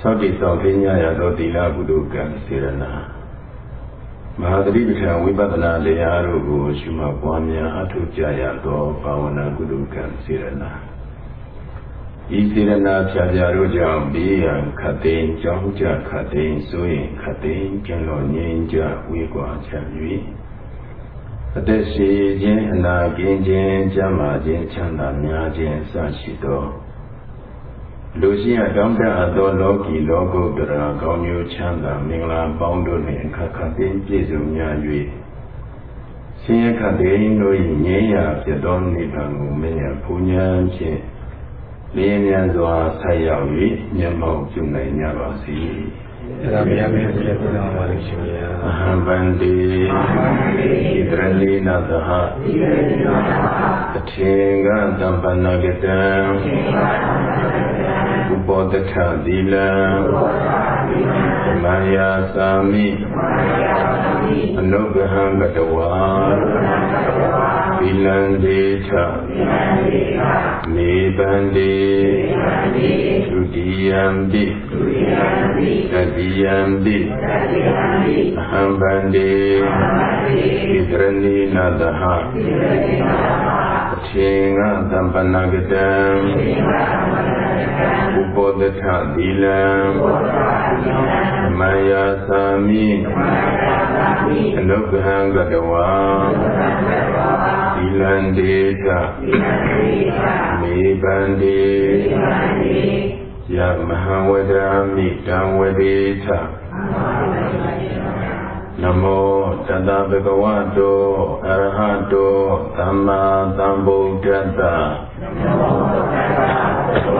သောတိသောပညာရသောသီလကုတုကံစေရနာမဟာသတိပဋ္ဌာန်ဝိပဿနာတရားတို့ကိုရှုမှတ်ပွားများအထောက်ကြရသောဘာဝနာကုတုကံစေရနာဤစေရနာဖြာဖြာတို့ကြောင့်ဘေးရန်ခတ်သိမ်းကြောင်းကြခတ်သိမ်းဆိုရင်ခတ်သိမ်းကျန်တော်ငြိမ်းကြဝေကွာချမ်း၍အသက်ရှိခြင်းအနာကင်းခြင်းကျမ်းမာခြင်းချမ်းသာများခြင်းစရှိသော လူရှိရတောင်းတအပ်သောလောကီလောကုတ္တရာကောင်းကျိုးချမ်းသာမင်္ဂလာပေါင်းတို့နှင့်အခါခတ်သိမ်းပြည့်စုံများ၍ဆင်းရဲခတ်သိမ်းတို့၏ငြိမ်းရာဖြစ်သောနိဗ္ဗာန်ကိုမင်းရဘုံညာဖြင့်လင်းမြန်စွာဆက်ရောက်၍မျက်မှောက်ပြုနိုင်ကြပါစေ။အဲ့ဒါမြတ်မြတ်ပြည့်စုံတော်ပါလိမ့်ရှင်ဗျာအဟံဗန္တိဣတရလိနသဟအထေကတမ္ပနဂတံ ဥပောတထသီလံမယာသာမိအနုဂဟံကတဝါသီလံဒေထမေဗန္တိဒုတိယံပိတတိယံပိအဟံဗန္တိဣတရဏိနသဟအထေငသံပနဂတံ ဥပောတထသီလံမယာသာမိအနုဂဟံကတဝါသီလံဒေသမေဗန္တိယမဟာဝဒာမိတံဝဒေသနမောတတဗုဒ္ဓဝါတောအရဟတောသမ္မာသမ္ဗုဒ္ဓတ္တနမော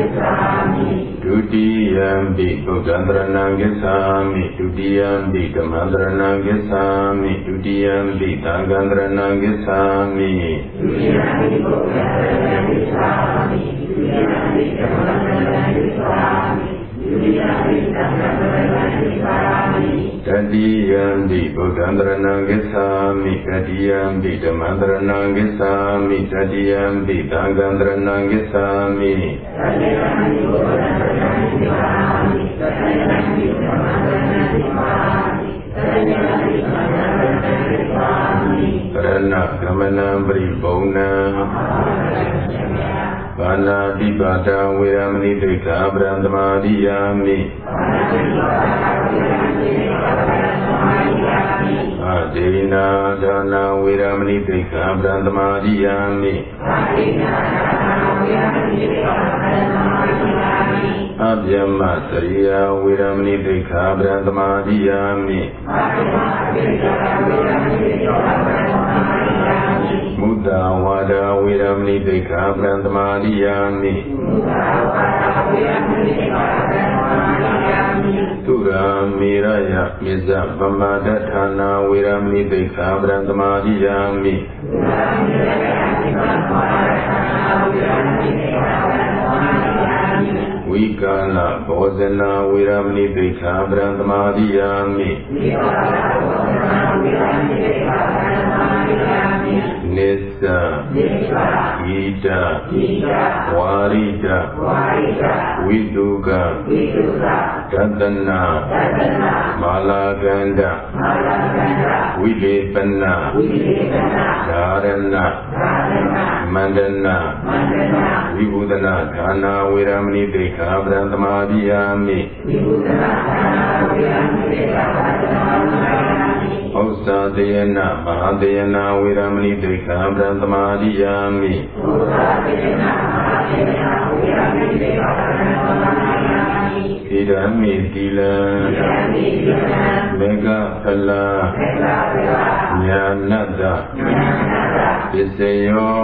ရဏံဂစ္ဆာမိဒုတိယံပိသုက္ကံတရဏံဂစ္ဆာမိဒုတိယံပိဓမ္မံတရဏံဂစ္ဆာမိဒုတိယံပိသံဃံတရဏံဂစ္ဆာမိဒုတိယံပိသုက္ကံတရဏံဂစ္ဆာမိဒုတိယံပိဓမ္မံတရဏံဂစ္ဆာမိ တတိယံဒီဗုဒ္ဓံတရဏံဂစ္ဆာမိတတိယံဒီဓမ္မံတရဏံဂစ္ဆာမိတတိယံဒီသံဃံတရဏံဂစ္ဆာမိတတိယံဒီဗုဒ္ဓံတရဏံဂစ္ဆာမိတတိယံဒီဓမ္မံတရဏံဂစ္ဆာမိတတိယံဒီသံဃံတရဏံဂစ္ဆာမိတရဏဂမနံပရိဘုံနံ ဘာနာတိပါဒဝေရမဏိဒိဋ္ဌာပရံသမာရိယာမိ အာဒေနာဒါနာဝေရမဏိဒိဋ္ဌာပရံသမာရိယာမိအဗျမစရိယဝေရမဏိဒိဋ္ဌာပရံသမာရိယာမိမုဒ္ဒဝါဒဝေရမဏိဒိဋ္ဌာပရံသမာရိယာမိသု ရာမေရယမေဇဗမဒဌာနာဝေရမဏိဒိဋ္ဌာပရံသမာရိယာမိဝဝိကာလဘောဇနာဝေရမဏိသိက္ခာပရံသမာရိယာမိဝိကာလဘောဇနာဝေရမဏိသိက္ခာပရံသမာရိယာမိ နိစ္စနိစ္စဣဒဣဒဝါရိဒဝါရိဒဝိတုကဝိတုကတတနာတတနာမာလာကန္တမာလာကန္တဝိလေပနာဝိလေပနာဓာရဏဓာရဏမန္တနာမန္တနာဝိဘုဒနာဌာနာဝေရမဏိတိခာပရံသမာဓိယာမိဝိဘုဒနာဌာနာဝေရမဏိတိခာပရံသမာဓိယာမိဥစ္စာတယနာမဟာတယနာဝေရမဏိတိခာပရံသမာဓိယာမိဥစ္စာတယနာမဟာတယနာဝေရမဏိတိခာပရံသမာဓိယာမိဣဒံမိတိလံဣဒံမိတိလံမေဃဖလာမေဃဖလာညာနတ္တညာနတ္တပစ္စယော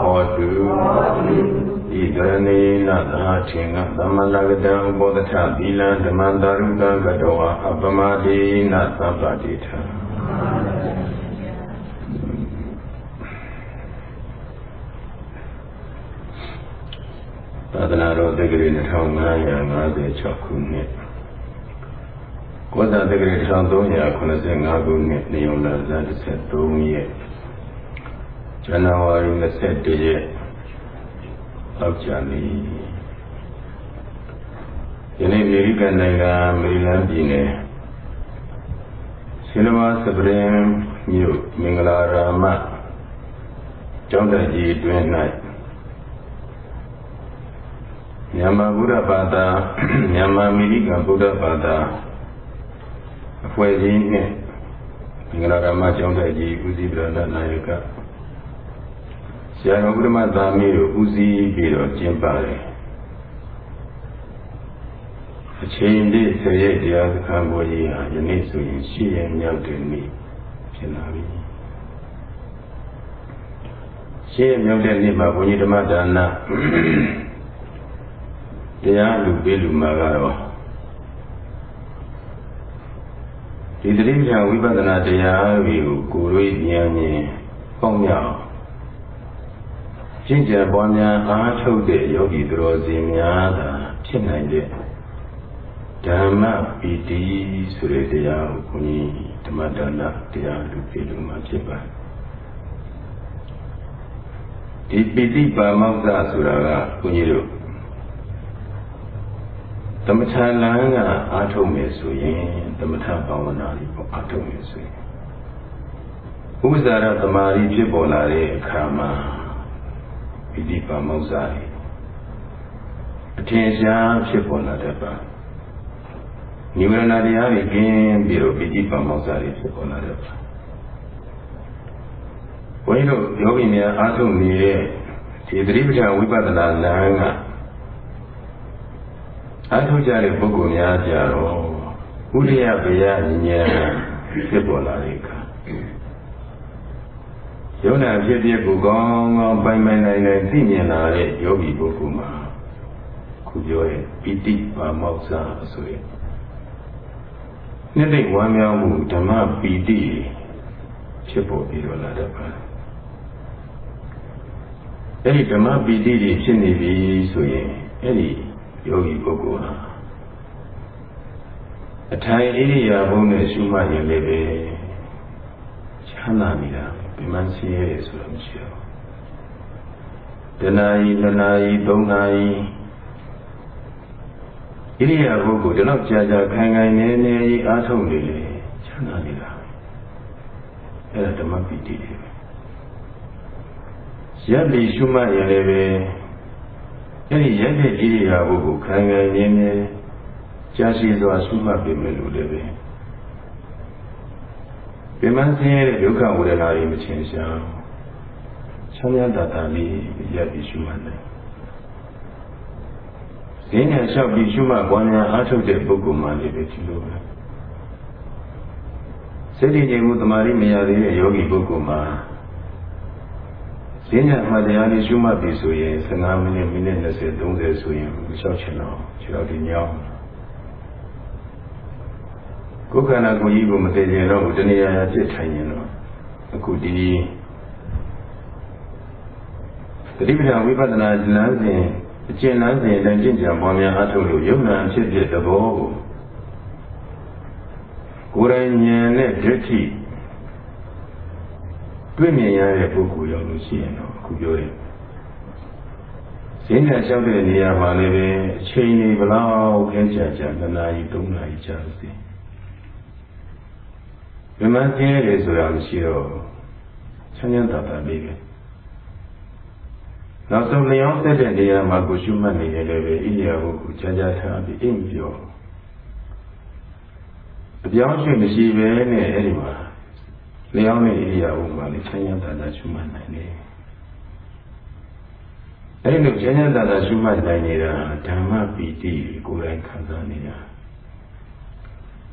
ဟောတုဣဒရဏေနသာထေနသမလကတံဥပောဒထသီလံဓမ္မတာရုကကတောအပမတိနသဗ္ဗတိထ သာသနာတော်တက္ကရာ2556ခုနှစ်ကောဇာတက္ကရာ1385ခုနှစ်နေုံလာဇန်13ရက်ဇန်နဝါရီ21ရက်အောက်ကြနေ့ယနေ့အမေရိကန်နိုင်ငံမေရီလန်းပြည်နယ်ဆီလဝါစပရင်မြို့မင်္ဂလာရာမကျောင်းတက်ကြီးအတွင်း၌ မြန်မာဗုဒ္ဓဘာသာမြန်မာအမေရိကန်ဗုဒ္ဓဘာသာအဖွဲ့ကြီးနဲ့မင်္ဂလာရာမကျောင်းတက်ကြီးဦးစီးပြဒနာယကဆရာတော်ဘုရမသာမီးတို့ဦးစီးပြီးတော့ကျင်းပါတယ်အချိန်လေးဆယ်ရက်တရားစခန်းပေါ်ကြီးဟာယနေ့ဆိုရင်ရှိရမြောက်တဲ့နေ့ဖြစ်လာပြီရှိရမြောက်တဲ့နေ့မှာဘုန်းကြီးဓမ္မဒါန တရားလူပေးလူမှာကတော့ဒီတိပ္ပံဝိပဿနာတရားတွေကိုကိုယ်တို့ဉာဏ်ဉာဏ်ပေါင်းမြောက်ကျင့်ကြံပွားများအားထုတ်တဲ့ယောဂီသူတော်စင်များသာဖြစ်နိုင်တဲ့ဓမ္မပီတိဆိုတဲ့တရားကိုဘုန်းကြီးဓမ္မဒါနတရားလူပေးလူမှာဖြစ်ပါတယ်ဒီပီတိပါမောက္ခဆိုတာကဘုန်းကြီးတို့ သမထလန်းကအားထုတ်မယ်ဆိုရင်သမထဘာဝနာလေးပေါ့အားထုတ်မယ်ဆိုရင်ဥပဇာရသမာဓိဖြစ်ပေါ်လာတဲ့အခါမှာပိဋိပါမောဇ္ဇာတွေအထင်ရှားဖြစ်ပေါ်လာတတ်ပါနိဝရဏတရားတွေကျင်းပြီးတော့ပိဋိပါမောဇ္ဇာတွေဖြစ်ပေါ်လာတတ်ပါဘုန်းကြီးတို့ယောဂီများအားထုတ်နေတဲ့ဒီသတိပဋ္ဌာန်ဝိပဿနာလမ်းက အထုကြတဲ့ပုဂ္ဂိုလ်များကြတော့ဥဒိယဘေယဉာဏ်ဖြစ်ပေါ်လာတဲ့အခါယုံနာဖြစ်ဖြစ်ကိုကောင်းကောင်းပိုင်ပိုင်နိုင်နိုင်သိမြင်လာတဲ့ယောဂီပုဂ္ဂိုလ်မှာခုပြောရဲ့ပိဋိပါမောက္ခဆိုရင်နှစ်သိဝမ်းမြောက်မှုဓမ္မပီတိဖြစ်ပေါ်ပြီးတော့လာတတ်ပါတယ်အဲ့ဒီဓမ္မပီတိတွေဖြစ်နေပြီဆိုရင်အဲ့ဒီ ယောဂီပုဂ္ဂိုလ်ဟာအထိုင်ဣရိယာပုနဲ့ရှုမှတ်ရင်လည်းပဲချမ်းသာနေတာပြမဆင်းရဲဆိုတာမရှိတော့တဏှာဤတဏှာဤသုံးနာဤဣရိယာပုကိုဒီလောက်ကြာကြာခိုင်ခိုင်နေနေအားထုတ်နေလေချမ်းသာနေတာအဲ့ဒါဓမ္မပီတိတွေပဲရပ်ပြီးရှုမှတ်ရင်လည်းပဲ အဲ့ဒီရက်တဲ့ဣရိယာပုကိုခိုင်ခိုင်နေနေကြာရှိစွာရှုမှတ်ပြီးမယ်လို့လည်းပဲပြမဆင်းရဲတဲ့ဒုက္ခဝေဒနာတွေမချင်ရှားချမ်းသာတာတာလေးရပ်ပြီးရှုမှတ်တယ်ဈဉ္ညာလျှောက်ပြီးရှုမှတ်ပွားများအားထုတ်တဲ့ပုဂ္ဂိုလ်မှလည်းပဲဒီလိုပဲစိတ်တည်ငြိမ်မှုတမာရီမရသေးတဲ့ယောဂီပုဂ္ဂိုလ်မှာ ဈဉ္ညာမှတရားလေးရှုမှတ်ပြီဆိုရင်15မိနစ်မိနစ်20 30ဆိုရင်မလျှောက်ချင်တော့ခြေတော်ဒီညောင်းကိုယ်ခန္ဓာကိုယ်ကြီးကိုမသိကြတော့ဘူးတဏှာရာပြစ်ထိုင်ရင်တော့အခုဒီတတိပဌာဝိပဿနာလမ်းစဉ်အကျဉ်းလန်းစဉ်နဲ့ကျင့်ကြံပွားများအားထုတ်လို့ယုံနာဖြစ်ဖြစ်သဘောကိုကိုယ်တိုင်ဉာဏ်နဲ့ဒိဋ္ဌိ တွေ့မြင်ရတဲ့ပုဂ္ဂိုလ်ရောက်လို့ရှိရင်တော့အခုပြောရင်ဈေးနဲ့လျှောက်တဲ့နေရာမှာလည်းပဲအချိန်ကြီးဘလောက်ခဲကြကြနှစ်နာရီသုံးနာရီကြာစီဘယ်မှကျင်းရတယ်ဆိုတာမရှိတော့ချမ်းချမ်းသာသာလေးပဲနောက်ဆုံးလျောင်းဆက်တဲ့နေရာမှာကိုရှုမှတ်နေရလည်းပဲဣရိယာပုကိုကြာကြာထားပြီးအိမ်ပြောအပြောင်းအရွှေ့မရှိပဲနဲ့အဲ့ဒီမှာ လျောင်းတဲ့ဣရိယာပုမှာလည်းချမ်းချမ်းသာသာရှုမှတ်နိုင်တယ်အဲ့လိုချမ်းချမ်းသာသာရှုမှတ်နိုင်နေတာဓမ္မပီတိကိုယ်တိုင်ခံစားနေတာ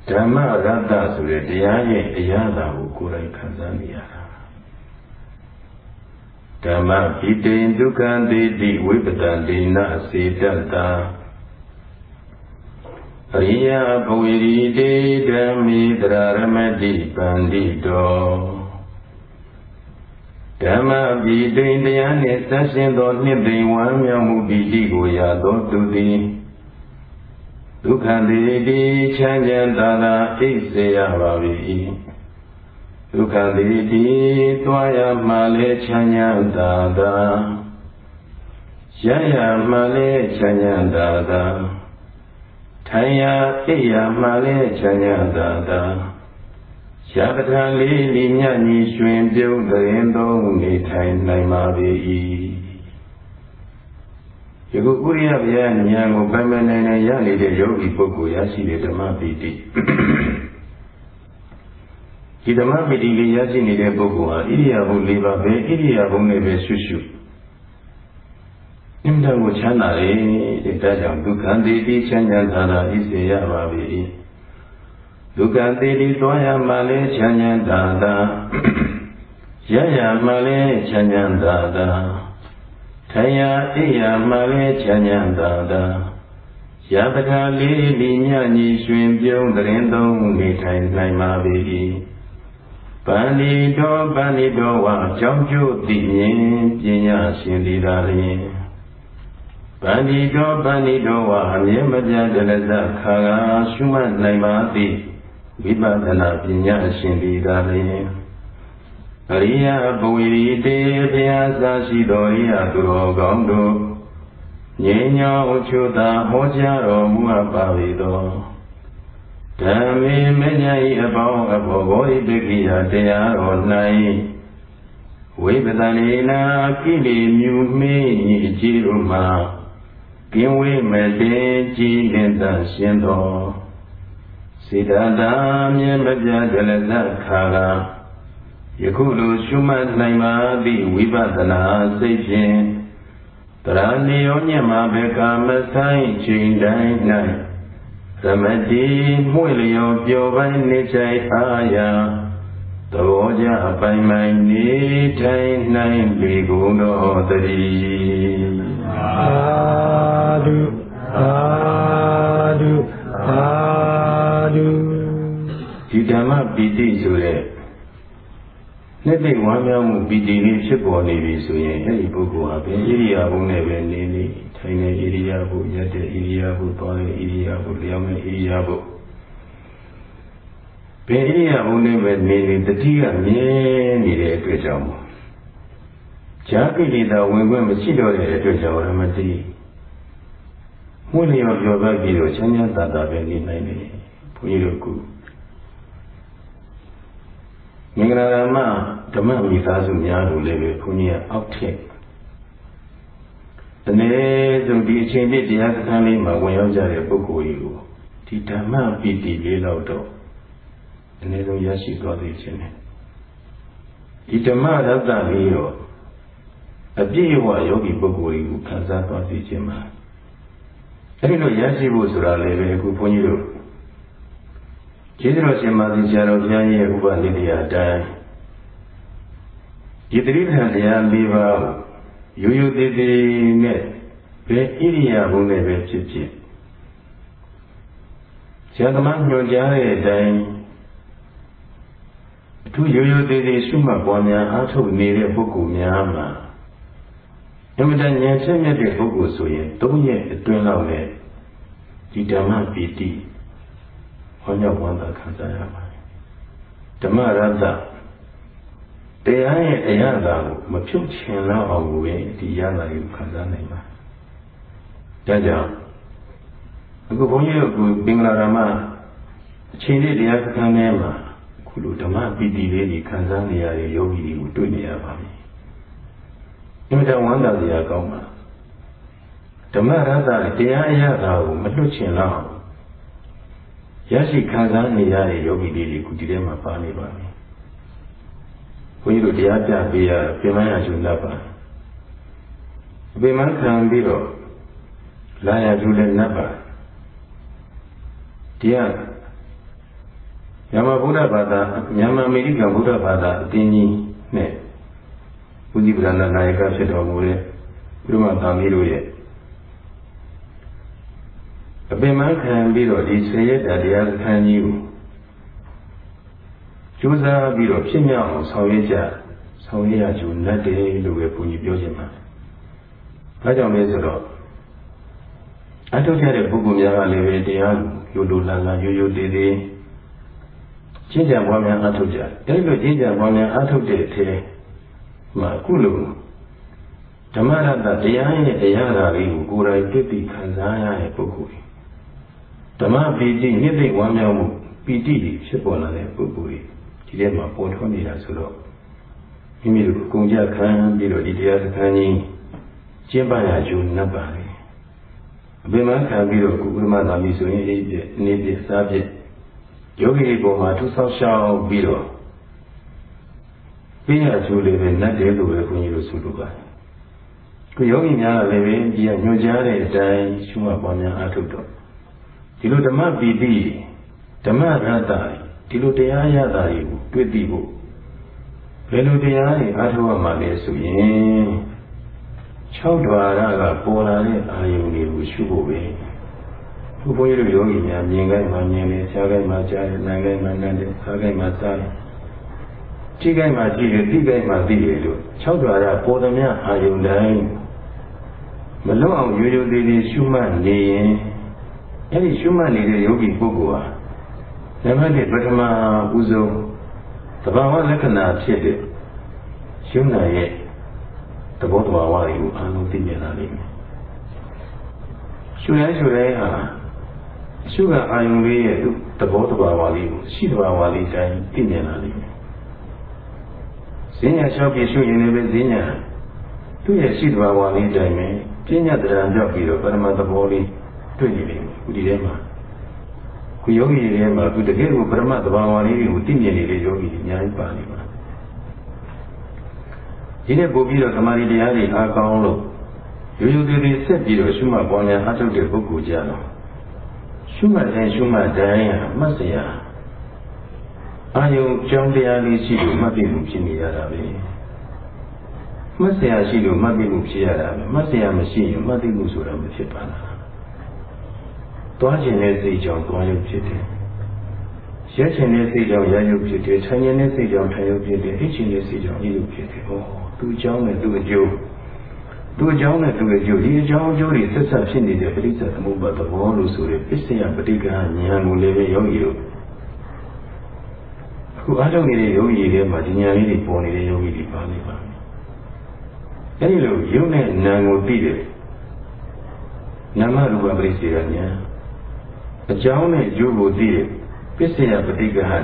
ဓမ္မရတ္တဆိုတဲ့တရားရဲ့အရာသာကိုကိုယ်တိုင်ခံစားနေရတာဓမ္မပိတေဒုက္ခံတိတိဝိပတံဒိနာစေတတ္တာအ ရိယဘဝိရိတေဓမ္မိတရရမတိပန္တိတောဓမ္မပိတေတရားနှင့်ဆက်ရှင်သောနှစ်သိမ့်ဝမ်းမြောက်မှုပိတိကိုရသောသူသည်ဒုက္ခတိတိချမ်းချမ်းသာသာအိပ်စေရပါ၏ဒုက္ခတိတိသွားရမှလည်းချမ်းချမ်းသာသာရရမှလည်းချမ်းချမ်းသာသာ ထိုင်ရအိပ်ရမှလည်းချမ်းချမ်းသာသာရပထံလေးလီမြညီရွှင်ပြုံးတဲ့ရင်သုံးနေထိုင်နိုင်ပါ၏ယခုဥရိယဗျာဉာဏ်ကိုပိုင်ပိုင်နိုင်နိုင်ရနေတဲ့ယောဂီပုဂ္ဂိုလ်ရရှိတဲ့ဓမ္မပီတိဒီဓမ္မပီတိလေးရရှိနေတဲ့ပုဂ္ဂိုလ်ဟာဣရိယာပု၄ပါးပဲဣရိယာပုနဲ့ပဲရှုရှု အင်းတော်ကိုချမ်းသာတယ်တဲ့ဒါကြောင့်ဒုက္ခတိတိချမ်းသာသာဣစေရပါပြီဒုက္ခတိတိသွားရမှလည်းချမ်းသာသာရရမှလည်းချမ်းသာသာထိုင်ရာအိယာမှလည်းချမ်းချမ်းသာသာရတခါလေးဒီညညီရွှင်ပြုံးတရင်သုံးနေထိုင်နိုင်ပါ၏ပန္ဒီတော်ပန္ဒီတော်ဝါကြောင့်ကျို့သိရင်ပညာရှင်ဒီသာလျင် ပန္ဒီတော်ပန္ဒီတော်ဝါအမြဲမပြတ်တလဇခါကရှုမှတ်နိုင်ပါသည်ဝိပဿနာပညာရှင်ဒီသာလျင်အရိယဘဝီတေဘုရားသာရှိတော်ရိယသူတော်ကောင်းတို့ငြိမ်းချောင်းချူတာဟောကြားတော်မူအပ်ပါ၏သောဓမ္မေမညာဤအပေါင်းအဘောဂောဤပိကိယတရားတော်၌ဝိပဒနေနာကိလေမြူမေးဤကြည်ဥမှာ ကင်းဝေးမတင်ကြည်လင်သာရှင်တော်စေတသာမြင်မပြဒလဇခါကယခုလိုရှုမှတ်နိုင်ပါသည့်ဝိပဿနာစိတ်ဖြင့်တရဏီယောညမဘေကာမဆိုင်ချိန်တိုင်း၌သမတိမှုလျောပျော်ပိုင်းနေချိုင်အားရသဘောကြအပိုင်ပိုင်နေထိုင်နိုင်ပေကုန်တော်တည်းသာ ဓုသာဓုသာဓုဒီဓမ္မပိတိဆိုတဲ့နှစ်သိဝမ်းမြောက်မှုပီတိလေးဖြစ်ပေါ်နေပြီဆိုရင်အဲ့ဒီပုဂ္ဂိုလ်ဟာဘယ်ဣရိယာပုနဲ့ပဲနေနေထိုင်နေဣရိယာပုရက်တဲ့ဣရိယာပုသွားတဲ့ဣရိယာပုလျောင်းတဲ့ဣရိယာပုဘယ်ဣရိယာပုနဲ့ပဲနေနေတတိကမြဲနေတဲ့အတွက်ကြောင့် ဈာကိလေသာဝင်ခွင့်မရှိတော့တဲ့အတွက်ကြောင့်ရမတိမှုလျော်ပြောပတ်ပြီးတော့ချမ်းချမ်းသာသာပဲနေနိုင်တယ်ဘုန်းကြီးတို့ကမင်္ဂလာဓမ္မဓမ္မမိသားစုများလို့လည်းပဲဘုန်းကြီးကအောက်ထက်တနေ့ဆုံးဒီအချိန်ပြည့်တရားစခန်းလေးမှာဝင်ရောက်ကြတဲ့ပုဂ္ဂိုလ်ကြီးကိုဒီဓမ္မပီတိလေးတော့တော့အနည်းဆုံးရရှိသွားသေးခြင်းနဲ့ဒီဓမ္မရတ္တလေးတော့ အပြည့်အဝယောဂီပုဂ္ဂိုလ်ကြီးကိုခံစားသွားစေခြင်းမှာအဲဒီလိုရရှိဖို့ဆိုတာလည်းပဲအခုဘုန်းကြီးတို့ကျေးဇူးတော်ရှင်မာသီဆရာတော်ဘုရားရဲ့ဥပနိဒေယအတိုင်းဒီတိရိစ္ဆာန်တရား၄ပါးရိုးရိုးသေးသေးနဲ့ဘယ်ဣရိယာပုနဲ့ပဲဖြစ်ဖြစ်ဆရာသမားညွှန်ကြားတဲ့အတိုင်းအထူးရိုးရိုးသေးသေးရှုမှတ်ပွားများအားထုတ်နေတဲ့ပုဂ္ဂိုလ်များမှာ အမှန်တန်ဉာဏ်ဆက်မြတ်တဲ့ပုဂ္ဂိုလ်ဆိုရင်၃ရက်အတွင်းလောက်နဲ့ဒီဓမ္မပီတိဟောညဝန္တာခံစားရပါတယ်ဓမ္မရတ္တတရားရဲ့အရာသာကိုမဖြုတ်ချင်တော့အောင်ကိုပဲဒီရတာကိုခံစားနိုင်ပါဒါကြောင့်အခုဘုန်းကြီးတို့ကပင်္ဂလာဓမ္မအချိန်လေးတရားစခန်းထဲမှာခုလိုဓမ္မပီတိလေးကြီးခံစားနေရတဲ့ယောဂီတွေကိုတွေ့နေရပါပြီ အင်မတန်ဝမ်းသာစရာကောင်းပါဓမ္မရတ္တတရားအရာသာကိုမလွတ်ချင်တော့ရရှိခံစားနေရတဲ့ယောဂီလေးတွေခုဒီထဲမှာပါနေပါပြီဘုန်းကြီးတို့တရားပြပေးရပြင်မရရှုလက်ပါအပင်မခံပြီးတော့လာရရှုလက်နပ်ပါတရားမြန်မာဗုဒ္ဓဘာသာမြန်မာအမေရိကန်ဗုဒ္ဓဘာသာအတင်းကြီးနဲ့ ဘုဇိပဒနာနာယကဖြစ်တော်မူတဲ့ဘုရားသာမီးတို့ရဲ့အပင်မခံပြီးတော့ဒီဆရေတတရားစခန်းကြီးကိုကြိုးစားပြီးတော့ဖြစ်မြောက်အောင်ဆောင်ရွက်ကြဆောင်ရွက်ရကြနတ်တယ်လို့ပဲဘုန်းကြီးပြောချင်ပါတယ်။ဒါကြောင့်လဲဆိုတော့အထုတ်ကြတဲ့ပုဂ္ဂိုလ်များကလည်းပဲတရားလိုလိုလန်လန်ရိုးရိုးသေးသေးကျင့်ကြံပွားများအထုတ်ကြ။အဲဒီလိုကျင့်ကြံပွားများအထုတ်တဲ့အထဲ မှာအခုလိုဓမ္မရတ္တတရားရဲ့အရာဓာလေးကိုကိုယ်တိုင်တွေ့ပြီးခံစားရတဲ့ပုဂ္ဂိုလ်ဓမ္မပီတိမြင့်သိဝမ်းမြောက်မှုပီတိဖြစ်ပေါ်လာတဲ့ပုဂ္ဂိုလ်ဒီထဲမှာပေါ်ထွန်းနေတာဆိုတော့မိမိတို့ကုံကြခံပြီးတော့ဒီတရားစခန်းကြီးကျင့်ပရယူနပ်ပါလေအပင်မခံပြီးတော့ကုပ္ပမသာမီဆိုရင်အေးပြနေပြစားပြယောဂီတွေပေါ်မှာသူဆောက်ရှောက်ပြီးတော့ ပြညာကျိုးလေးပဲနတ်တယ်လို့ပဲခွန်ကြီးတို့ဆိုလိုပါတယ်ခုယောဂီများလည်းပဲဒီကညွှန်ကြားတဲ့အတိုင်းရှုမှတ်ပေါ်များအားထုတ်တော့ဒီလိုဓမ္မပီတိဓမ္မရတ္တဒီလိုတရားရတာတွေကိုတွေ့သိဖို့ဘယ်လိုတရားတွေအားထုတ်ရမှာလဲဆိုရင်၆ဓဝါရကပေါ်လာတဲ့အာယုန်တွေကိုရှုဖို့ပဲဘုဘုန်းကြီးတို့ယောဂီများမြင်ခိုင်းမှမြင်တယ်ကြားခိုင်းမှကြားတယ်နားခိုင်းမှနားတယ်စားခိုင်းမှစားတယ် ကြည့်ခိုင်းမှကြည့်တယ်သိခိုင်းမှသိတယ်လို့၆ဓဝါရပေါ်သမျှအာယုန်တိုင်းမလွတ်အောင်ရိုးရိုးသေးသေးရှုမှတ်နေရင်အဲ့ဒီရှုမှတ်နေတဲ့ယောဂီပုဂ္ဂိုလ်ဟာနံပါတ်1ပထမဦးဆုံးသဘာဝလက္ခဏာဖြစ်တဲ့ရှုနာရဲ့သဘောတဘာဝတွေကိုအလုံးသိမြင်လာလိမ့်မယ်ရှုရဲရှုရဲဟာရှုကအာယုံလေးရဲ့သဘောတဘာဝလေးကိုရှိတဘာဝလေးတိုင်းသိမြင်လာလိမ့်မယ် ဈဉ္ညာလျှောက်ပြီးရှုရင်လည်းပဲဈဉ္ညာသူ့ရဲ့ရှိတဘာဝလေးတိုင်းပဲပြဉ္ညာတရားကြောက်ပြီးတော့ပရမသဘောလေးတွေ့နေလိမ့်မယ်ဒီထဲမှာခုယောဂီတွေထဲမှာသူတကယ်ကိုပရမတ်သဘာဝလေးတွေကိုသိမြင်နေတဲ့ယောဂီတွေအများကြီးပါနေပါဒီနေ့ပို့ပြီးတော့သမာဓိတရားတွေအားကောင်းလို့ရိုးရိုးသေးသေးဆက်ပြီးတော့ရှုမှတ်ပေါ်များအားထုတ်တဲ့ပုဂ္ဂိုလ်ကြတော့ရှုမှတ်တိုင်းရှုမှတ်တိုင်းဟာမှတ်စရာ အာယုံကြောင်းတရားလေးရှိလို့မှတ်သိမှုဖြစ်နေရတာပဲမှတ်စရာရှိလို့မှတ်သိမှုဖြစ်ရတာပဲမှတ်စရာမရှိရင်မှတ်သိမှုဆိုတာမဖြစ်ပါလားသွားခြင်းတဲ့စိတ်ကြောင့်သွားရုပ်ဖြစ်တယ်။ရက်ခြင်းတဲ့စိတ်ကြောင့်ရရုပ်ဖြစ်တယ်။ထိုင်ခြင်းတဲ့စိတ်ကြောင့်ထိုင်ရုပ်ဖြစ်တယ်။အိတ်ခြင်းတဲ့စိတ်ကြောင့်အိတ်ရုပ်ဖြစ်တယ်။ဟောသူအကြောင်းနဲ့သူအကျိုးသူအကြောင်းနဲ့သူအကျိုးဒီအကြောင်းအကျိုးတွေဆက်ဆက်ဖြစ်နေတဲ့ပရိစ္ဆေသမုပ္ပါသဘောလို့ဆိုတဲ့ပစ္စယပဋိက္ခဉာဏ်ကိုလည်းပဲယောဂီတို့အ ခုအားထုတ်နေတဲ့ယောဂီတွေမှာဒီဉာဏ်လေးတွေပေါ်နေတဲ့ယောဂီတွေပါနေပါမယ်။အဲဒီလိုယုံနဲ့နာကိုသိတယ်နာမရူပပရိစ္ဆေကဉာဏ်အကြောင်းနဲ့အကျိုးကိုသိတဲ့ပစ္စယပဋိက္ခဉာဏ်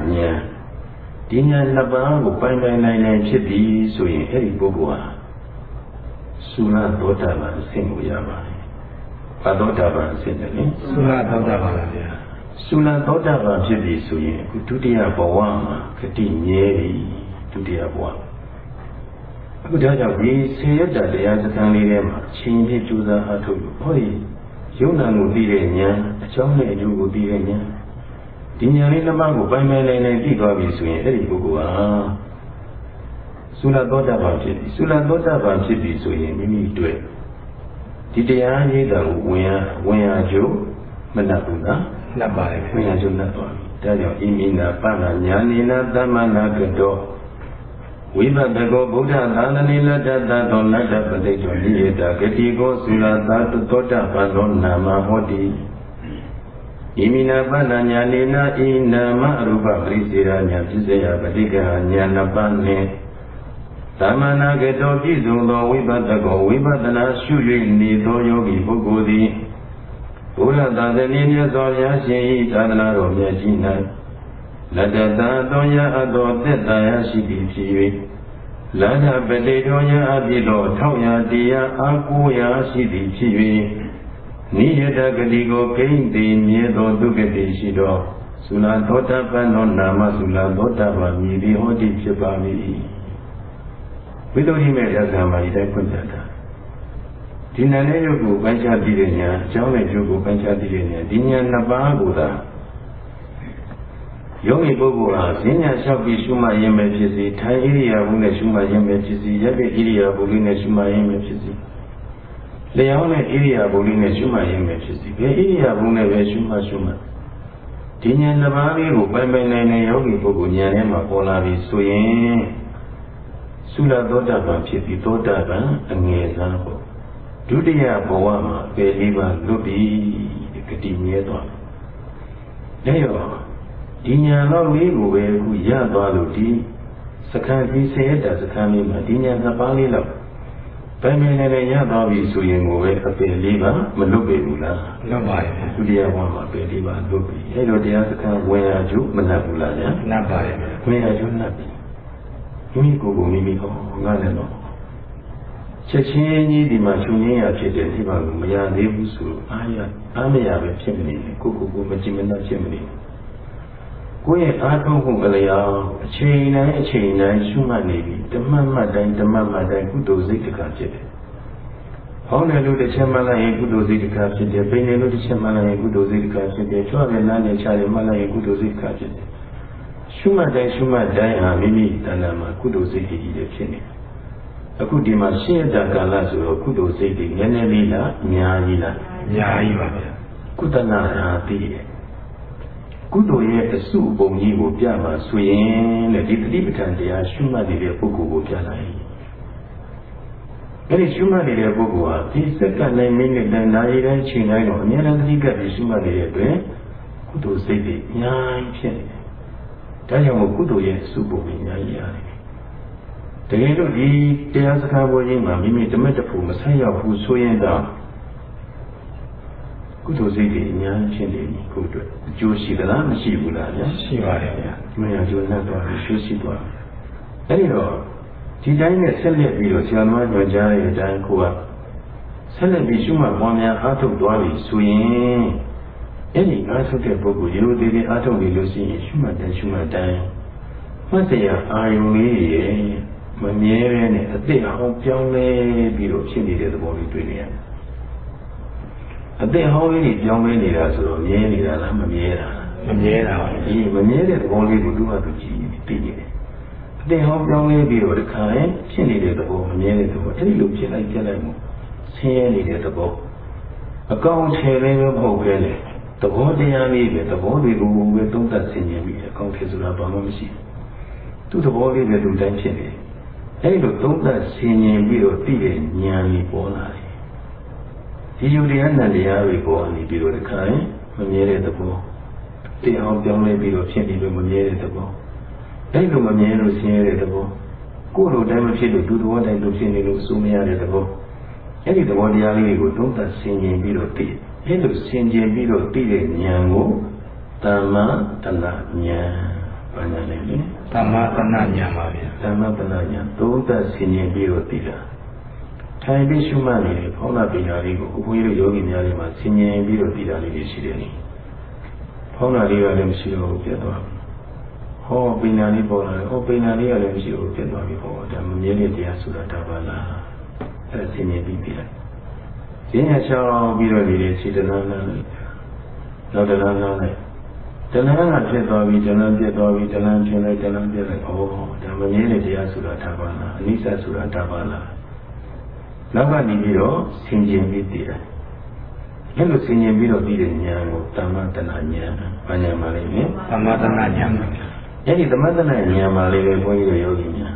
ဒီဉာဏ်နှစ်ပါးကိုပိုင်ပိုင်နိုင်နိုင်ဖြစ်ပြီဆိုရင်အဲ့ဒီပုဂ္ဂိုလ်ဟာသုလသောတာပန်အဆင့်ကိုရပါတယ်။ဘာသောတာပန်အဆင့်လဲ။သုလသောတာပန်ပါဗျာ။ သုလသောတာပန်ဖြစ်ပြီဆိုရင်အခုဒုတိယဘဝမှာဂတိမြဲပြီဒုတိယဘဝအခုဒါကြောင့်ဒီဆေရတ္တတရားစခန်းလေးထဲမှာရှင်ဖြစ်ကြိုးစားအားထုတ်လို့ဟောဒီယုံနာကိုသိတဲ့ဉာဏ်အကြောင်းနဲ့အကျိုးကိုသိတဲ့ဉာဏ်ဒီဉာဏ်လေးတစ်ပါးကိုပိုင်ပိုင်နိုင်နိုင်သိသွားပြီဆိုရင်အဲ့ဒီပုဂ္ဂိုလ်ဟာသုလသောတာပန်ဖြစ်ပြီသုလသောတာပန်ဖြစ်ပြီဆိုရင်မိမိတွေ့ဒီတရားရေးတာကိုဝင်ရဝင်ရကျိုးမနှက်ဘူးနော် နှက်ပါလေဝင်ရကျိုးနှက်သွားပြီဒါကြောင့်ဣမိနာပဏ္ဏညာနိနာသမ္မနာကတော့ဝိပတကောဗုဒ္ဓသာသနေလတ္တတသောနတ္တပတိတောနိယတဂတိကောသုလသာတုသောတပန်သောနာမဟောတိဣမိနာပဏညာနေနာဣနာမအရူပပရိစေရညာပြစ္ဆေယပဋိက္ခညာနပနှင့်သမဏဂတောပြည့်စုံသောဝိပတကောဝိပဿနာရှု၍နေသောယောဂီပုဂ္ဂိုလ်သည် ဘုရားသာသနေမြတ်စွာဘုရားရှင်၏သာသနာတော်မြတ်ရှိ၌လက်တတသောယအသောသက်သာရရှိသည်ဖြစ်၍လန္ဒပတိတော်ယအပြည့်တော်ထောက်ရတရားအာကိုရာရှိသည်ဖြစ်၍နိယတဂတိကိုဂိမ့်သည်မြဲသောဒုက္ခတိရှိသောသုလာသောတပန်သောနာမသုလာသောတပန်မြည်သည်ဟောတိဖြစ်ပါ၏ဝိသုဒ္ဓိမေရသံမာဤတိုင်းဖွင့်ပြတာ ဒီနာနဲ့ရုပ်ကိုပိုင်းခြားသိတဲ့ညာအကြောင်းနဲ့ကျိုးကိုပိုင်းခြားသိတဲ့ညာဒီညာနှစ်ပါးကိုသာယောဂီပုဂ္ဂိုလ်ဟာဈဉ္ညာလျှောက်ပြီးရှုမှတ်ရင်ပဲဖြစ်စီထိုင်ဣရိယာပုနဲ့ရှုမှတ်ရင်ပဲဖြစ်စီရက်တဲ့ဣရိယာပုလေးနဲ့ရှုမှတ်ရင်ပဲဖြစ်စီလျှောင်းတဲ့ဣရိယာပုလေးနဲ့ရှုမှတ်ရင်ပဲဖြစ်စီဘယ်ဣရိယာပုနဲ့ပဲရှုမှတ်ရှုမှတ်ဒီဉာဏ်တစ်ပါးလေးကိုပိုင်ပိုင်နိုင်နိုင်ယောဂီပုဂ္ဂိုလ်ဉာဏ်ထဲမှာပေါ်လာပြီးဆိုရင်သုလသောတာပန်ဖြစ်ပြီးသောတာပန်အငယ်စားပေါ့ ဒုတိယဘဝမှာပယ်လေးပါလွတ်ပြီးဂတိမြဲသွားတယ်။ဒါရောဒီညာတော့လေးကိုပဲအခုရသွားလို့ဒီစခန်းဒီဆဲတာစခန်းလေးမှာဒီညာနှစ်ပါးလေးတော့ဗိုင်မယ်နဲ့ရသွားပြီဆိုရင်ကိုပဲအပင်လေးပါမလွတ်ပြီဘူးလားလွတ်ပါရဲ့ဒုတိယဘဝမှာပယ်လေးပါလွတ်ပြီအဲ့တော့တရားစခန်းဝင်ရကျုမနှက်ဘူးလားညာနှက်ပါရဲ့ဝင်ရကျုနှက်ပြီမိမိကိုယ်ကိုမိမိဟောငါလည်းတော့ ချက်ချင်းကြီးဒီမှာရှင်ရင်းရဖြစ်တဲ့ဒီမှာမရသေးဘူးဆိုအားရအားမရပဲဖြစ်နေတယ်ကိုကိုကိုမကြည်မနှက်ဖြစ်နေတယ်ကိုယ့်ရဲ့အားထုတ်မှုအလျောက်အချိန်တိုင်းအချိန်တိုင်းရှုမှတ်နေပြီဓမ္မမှတ်တိုင်းဓမ္မမှတ်တိုင်းကုသိုလ်စိတ်တခါဖြစ်တယ်။ဟောင်းတယ်လို့တစ်ချက်မှတ်လိုက်ရင်ကုသိုလ်စိတ်တခါဖြစ်တယ်။ပိန်တယ်လို့တစ်ချက်မှတ်လိုက်ရင်ကုသိုလ်စိတ်တခါဖြစ်တယ်။ချွတ်တယ်နားတယ်ချတယ်မှတ်လိုက်ရင်ကုသိုလ်စိတ်တခါဖြစ်တယ်။ရှုမှတ်တိုင်းရှုမှတ်တိုင်းဟာမိမိတဏ္ဍာမှာကုသိုလ်စိတ်ကြီးတွေဖြစ်နေတယ်။ အခုဒီမှာရှင်းရတာကာလဆိုတော့ကုသိုလ်စိတ်တွေနည်းနည်းလေးလားအများကြီးလားအများကြီးပါဗျာကုသနာဟာတည်တယ်ကုသိုလ်ရဲ့အစုအပုံကြီးကိုပြမှာဆိုရင်တဲ့ဒီတတိပဋ္ဌာန်တရားရှုမှတ်နေတဲ့ပုဂ္ဂိုလ်ကိုပြလိုက်။အဲဒီရှုမှတ်နေတဲ့ပုဂ္ဂိုလ်ဟာဒီစက္ကန့်နဲ့မိနစ်တိုင်းနာရီတိုင်းချိန်တိုင်းတော့အများအားသတိကပ်ပြီးရှုမှတ်နေတဲ့အတွက်ကုသိုလ်စိတ်တွေအများကြီးဖြစ်နေတယ်။ဒါကြောင့်မို့ကုသိုလ်ရဲ့အစုပုံကြီးအများကြီးရတယ်။ တကယ်လို့ဒီတရားစကားပွဲကြီးမှာမိမိဓမ္မတဖို့မဆက်ရောက်ဘူးဆိုရင်တော့ကုသိုလ်စိတ်တွေအများကြီးဖြစ်နေပြီကိုယ်အတွက်အကျိုးရှိသလားမရှိဘူးလားဗျာရှိပါတယ်ဗျာမင်းအကျိုးနဲ့တော့ရှိရှိသွားအဲ့ဒီတော့ဒီတိုင်းနဲ့ဆက်လက်ပြီးတော့ဆရာမညွှန်ကြားတဲ့အတိုင်းကိုကဆက်လက်ပြီးရှုမှတ်ပွားများအားထုတ်သွားပြီဆိုရင်အဲ့ဒီအားထုတ်တဲ့ပုဂ္ဂိုလ်ရိုးသေးသေးအားထုတ်နေလို့ရှိရင်ရှုမှတ်တယ်ရှုမှတ်တိုင်းမှတ်တရားအာယုံလေးရဲ့ မမြဲတဲ့နဲ့အစ်စ်အောင်ပြောင်းလဲပြီးတော့ဖြစ်နေတဲ့သဘောလေးတွေ့နေရတယ်အသက်ဟောင်းလေးတွေပြောင်းလဲနေတာဆိုတော့မြဲနေတာလားမမြဲတာမမြဲတာပါဒီမမြဲတဲ့သဘောလေးကိုသူကသူကြည့်သိနေတယ်အသက်ဟောင်းပြောင်းလဲပြီးတော့တခါရင်ဖြစ်နေတဲ့သဘောမမြဲတဲ့သဘောအဲ့ဒီလိုဖြစ်လိုက်ပြလိုက်မှုဆင်းရဲနေတဲ့သဘောအကောင်ချယ်လေးမျိုးမဟုတ်ဘဲနဲ့သဘောတရားလေးပဲသဘောတွေကိုပဲသုံးသပ်ဆင်ခြင်ပြီးအကောင်ချယ်ဆိုတာဘာမှမရှိဘူးသူ့သဘောလေးပဲသူတိုင်းဖြစ်နေတယ် အဲ့ဒီလိုသုံးသပ်ဆင်ခြင်ပြီးတော့သိတဲ့ဉာဏ်ကြီးပေါ်လာတယ်ဒီယူတရားနဲ့တရားတွေပေါ်နေပြီးတော့တခါရင်မမြဲတဲ့သဘောတရားအောင်ပြောင်းလဲပြီးတော့ဖြစ်ပြီးတော့မမြဲတဲ့သဘောအဲ့လိုမမြဲလို့ဆင်းရဲတဲ့သဘောကိုယ်လိုတိုင်းမဖြစ်လို့ဒုသဘောတိုင်းလိုဖြစ်နေလို့စိုးမရတဲ့သဘောအဲ့ဒီသဘောတရားလေးတွေကိုသုံးသပ်ဆင်ခြင်ပြီးတော့သိအဲ့လိုဆင်ခြင်ပြီးတော့သိတဲ့ဉာဏ်ကိုတမ္မာတဏဉာဏ်ဘာညာလဲလေ တမ္မာတဏဉာဏ်ပါဗျာတမ္မာတဏဉာဏ်သုံးသပ်ဆင်ခြင်ပြီးတော့သိတာထိုင်ပြီးရှုမှတ်နေတဲ့ဖောင်းနာပညာလေးကိုဘုန်းကြီးတို့ယောဂီများတွေမှာဆင်ញင်ပြီးတော့တည်တာလေးတွေရှိတယ်နိဖောင်းနာလေးကလည်းမရှိတော့ဘူးပြတ်သွားပြီဟောပညာလေးပေါ်လာတယ်ဟောပညာလေးကလည်းမရှိဘူးပြတ်သွားပြီဟောဒါမမြဲတဲ့တရားဆိုတာဒါပါလားအဲဆင်ញင်ပြီးပြီလားဈဉ္ညာချောင်းပြီးတော့ဒီခြေတနာနာလိုက်နောက်တနာနာလိုက် တဏှာကဖြစ်သွားပြီတဏှာပြတ်သွားပြီတဏှာဖြစ်လိုက်တဏှာပြတ်လိုက်ဩဒါမမြဲတဲ့တရားဆိုတာဒါပါလားအနိစ္စဆိုတာဒါပါလားနောက်ကနေပြီးတော့ဆင်ခြင်ပြီးတည်တယ်။အဲ့လိုဆင်ခြင်ပြီးတော့ပြီးတဲ့ဉာဏ်ကိုတမ္မတနာဉာဏ်ဘာဉာဏ်ပါလိမ့်မယ်။တမ္မတနာဉာဏ်ပါ။အဲ့ဒီတမ္မတနာဉာဏ်ပါလေးပဲဘုန်းကြီးတို့ယောဂီများ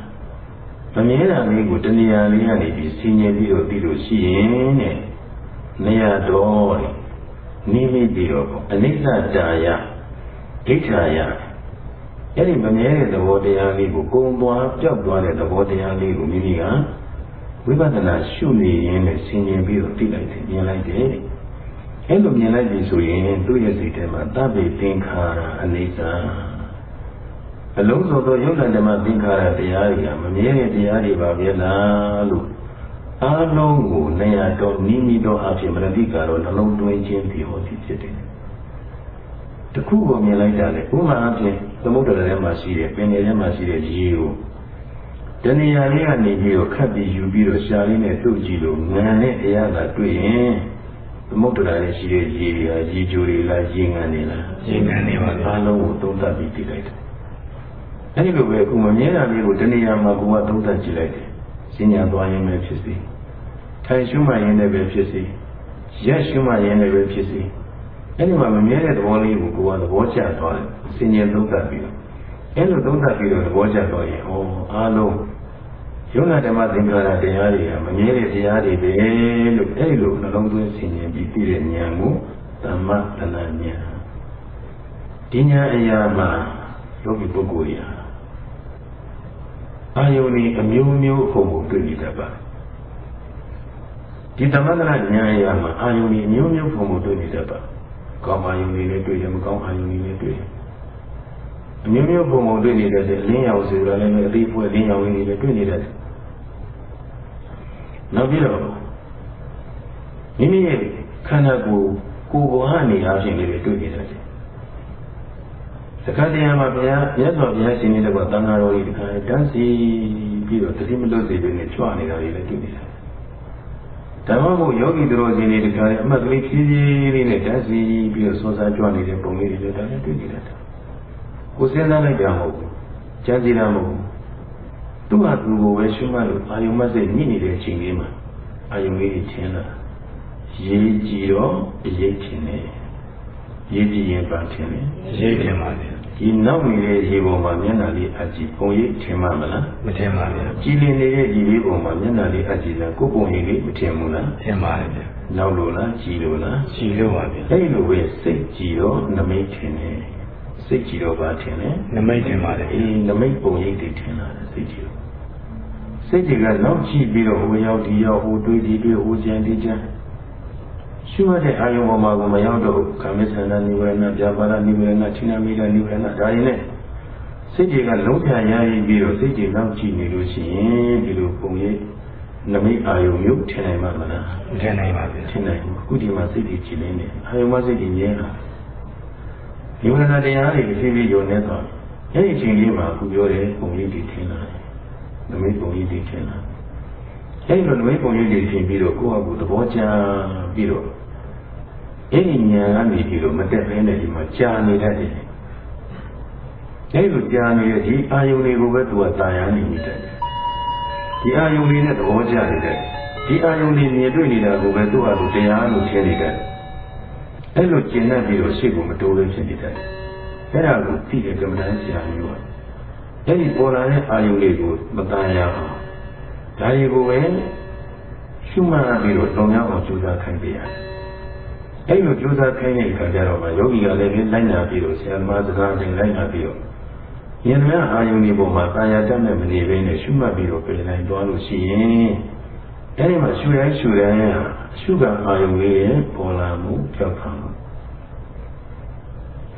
မမြဲတာလေးကိုတဏှာလေးကနေပြီးဆင်ញင်ပြီးတော့သိလို့ရှိရင်တဲ့နေရတော့တဲ့နိမိတ်ပြီးတော့အနိစ္စတာယ ဒိဋ္ဌာယအဲ့ဒီမမြဲတဲ့သဘောတရားလေးကိုကုံသွားပျောက်သွားတဲ့သဘောတရားလေးကိုမိမိကဝိပဿနာရှုနေရင်းနဲ့ဆင်ញင်ပြီးတော့သိလိုက်တယ်မြင်လိုက်တယ်အဲ့လိုမြင်လိုက်ပြီဆိုရင်သူ့ရဲ့စိတ်ထဲမှာတပိသင်္ခါရအနိစ္စအလုံးစုံသောယုတ်ဓမ္မသင်္ခါရတရားတွေကမမြဲတဲ့တရားတွေပါပဲလားလို့အားလုံးကိုနေရာတော်နိမိတော်အဖြစ်မရတိကတော့နှလုံးသွင်းခြင်းဒီဟောသည်ဖြစ်တယ် တခုကိုမြင်လိုက်တာလေဥမာအဖြစ်သမုဒ္ဒရာထဲမှာရှိတဲ့ပင်နယ်ထဲမှာရှိတဲ့ရေကိုတဏှာလေးကနေပြီးတော့ခတ်ပြီးယူပြီးတော့ရှားလေးနဲ့တုပ်ကြည့်လို့ငံနဲ့အရာသာတွေ့ရင်သမုဒ္ဒရာရဲ့ရှိတဲ့ရေတွေဟာရေကြိုတွေလားရေငံတွေလားရေငံတွေပါအားလုံးကိုသုံးသပ်ပြီးသိလိုက်တယ်အဲဒီလိုပဲအခုမမြဲတာလေးကိုတဏှာမှာကိုယ်ကသုံးသပ်ကြည့်လိုက်တယ်စဉ္ညာသွားရင်ပဲဖြစ်စီထိုင်ရှုမှရင်လည်းပဲဖြစ်စီရက်ရှုမှရင်လည်းပဲဖြစ်စီ အဲဒီမှာမမြဲတဲ့သဘောလေးကိုကိုယ်ကသဘောကျသွားတယ်စဉ္ညာသုံးသပ်ပြီးတော့အဲလိုသုံးသပ်ပြီးတော့သဘောကျသွားရင်ဟောအားလုံးယုံနာဓမ္မသင်္ခါရတရားတွေကမမြဲတဲ့တရားတွေပဲလို့အဲဒီလိုနှလုံးသွင်းဆင်ញင်ပြီးသိတဲ့ဉာဏ်ကိုသမ္မတဏဉာဏ်ဒီဉာဏ်အရာမှာယောဂီပုဂ္ဂိုလ်ရာအာယုန်ဤအမျိုးမျိုးခုံကိုတွေ့နေတတ်ပါတယ်ဒီသမထနာဉာဏ်အရာမှာအာယုန်ဤအမျိုးမျိုးခုံကိုတွေ့နေတတ်ပါ ကောင်းအာယုန်ဤလည်းတွေ့တယ်မကောင်းအာယုန်ဤလည်းတွေ့တယ်အမျိုးမျိုးပုံပုံတွေ့နေတတ်တယ်လင်းရောင်ဆိုတာလည်းအသေးဖွဲလင်းရောင်ရင်းတွေတွေ့နေတတ်တယ်နောက်ပြီးတော့မိမိရဲ့ခန္ဓာကိုယ်ကိုယ်ဘဝအနေအချင်းလေးတွေတွေ့နေတတ်တယ်စကားတရားမှာဘုရားမြတ်စွာဘုရားရှင်နေတဲ့ကသံဃာတော်ကြီးတခါတန်းစီပြီးတော့တတိမလွတ်စေဘဲနဲ့ကြွနေတာတွေလည်းတွေ့နေတယ် ဓမ္မဘုယောဂီသူတော်စင်တွေတခါအမှတ်ကလေးဖြည်းဖြည်းလေးနဲ့တန်းစီပြီးတော့စောစားကြွနေတဲ့ပုံလေးတွေလည်းဒါလည်းတွေ့နေတယ်ကိုစဉ်းစားလိုက်တာမဟုတ်ဘူးကြံစီတာမဟုတ်ဘူးသူ့ဟာသူကိုပဲရှုမှတ်လို့အာယုံမစိတ်ညှိနေတဲ့အချိန်လေးမှာအာယုံလေးထင်းလာရေးကြည့်တော့အရေးထင်းတယ်ရေးကြည့်ရင်ပါထင်းတယ်ရေးထင်းပါလေ ဒီနောက်နေတဲ့ရေပေါ်မှာမျက်နှာလေးအကြည့်ပုံရိပ်ထင်မှမလားမထင်ပါဘူးကြည်လင်နေတဲ့ဒီလေးပေါ်မှာမျက်နှာလေးအကြည့်လားကိုယ်ပုံရိပ်လေးမထင်ဘူးလားထင်ပါတယ်ဗျနောက်လို့လားကြည်လို့လားကြည်လို့ပါဗျအဲ့လိုပဲစိတ်ကြည်တော့နမိတ်ထင်တယ်စိတ်ကြည်တော့ပါထင်တယ်နမိတ်ထင်ပါတယ်အေးနမိတ်ပုံရိပ်တွေထင်လာတယ်စိတ်ကြည်တော့စိတ်တွေကနောက်ကြည့်ပြီးတော့ဟိုရောက်ဒီရောက်ဟိုတွေးဒီတွေးဟိုကြံဒီကြံ ရှုရတဲ့အာယုံပေါ်မှာကိုမရောက်တော့ကာမိသန္တာနိဝရဏပြပါဒနိဝရဏဌိနမိဒနိဝရဏဒါရင်းနဲ့စိတ်တွေကလုံးဖြာရည်ပြီးတော့စိတ်တွေနောက်ကြည့်နေလို့ရှိရင်ဒီလိုပုံရိပ်နမိတ်အာယုံမျိုးထင်နိုင်မှာမလားမထင်နိုင်ပါဘူးထင်နိုင်ဘူးအခုဒီမှာစိတ်တွေကြည်နေတယ်အာယုံမစိတ်တွေမြဲတာဒီဝရဏတရားတွေဖြည်းဖြည်းယုံနေသွားတယ်အဲ့ဒီအချိန်လေးမှာအခုပြောတဲ့ပုံရိပ်တွေထင်လာတယ်နမိတ်ပုံရိပ်တွေထင်လာအဲ့ဒီလိုနမိတ်ပုံရိပ်တွေထင်ပြီးတော့ကိုယ့်အကူသဘောကျပြီးတော့ အဲ့ဒီဉာဏ်ကနေပြီးတော့မတက်ဘဲနဲ့ဒီမှာကြာနေတတ်တယ်အဲ့လိုကြာနေတဲ့ဒီအာယုန်တွေကိုပဲသူကတာယာနေမိတယ်ဒီအာယုန်တွေနဲ့သဘောကျနေတယ်ဒီအာယုန်တွေမြင်တွေ့နေတာကိုပဲသူ့ဟာသူတရားလို့ထင်နေတယ်အဲ့လိုကျင်တတ်ပြီးတော့ရှေ့ကိုမတိုးလို့ဖြစ်နေတယ်အဲ့ဒါကိုသိတဲ့ကမ္မဋ္ဌာန်းဆရာမျိုးကအဲ့ဒီပေါ်လာတဲ့အာယုန်တွေကိုမတန်ရအောင်ဒါတွေကိုပဲရှုမှတ်ပြီးတော့တောင်းရအောင်ကြိုးစားခိုင်းပေးရတယ် အဲ့လိုကြိုးစားခိုင်းတဲ့အခါကျတော့မှယောဂီကလည်းလိုက်နာပြီးတော့ဆရာသမားစကားချင်းလိုက်နာပြီးတော့ယင်များအာယုန်ဒီပုံမှာတာယာတတ်မဲ့မနေဘဲနဲ့ရှုမှတ်ပြီးတော့ပြင်နိုင်သွားလို့ရှိရင်အဲ့ဒီမှာရှုတိုင်းရှုတိုင်းရှုကအာယုန်လေးရဲ့ပေါ်လာမှုကြောက်ခံမှု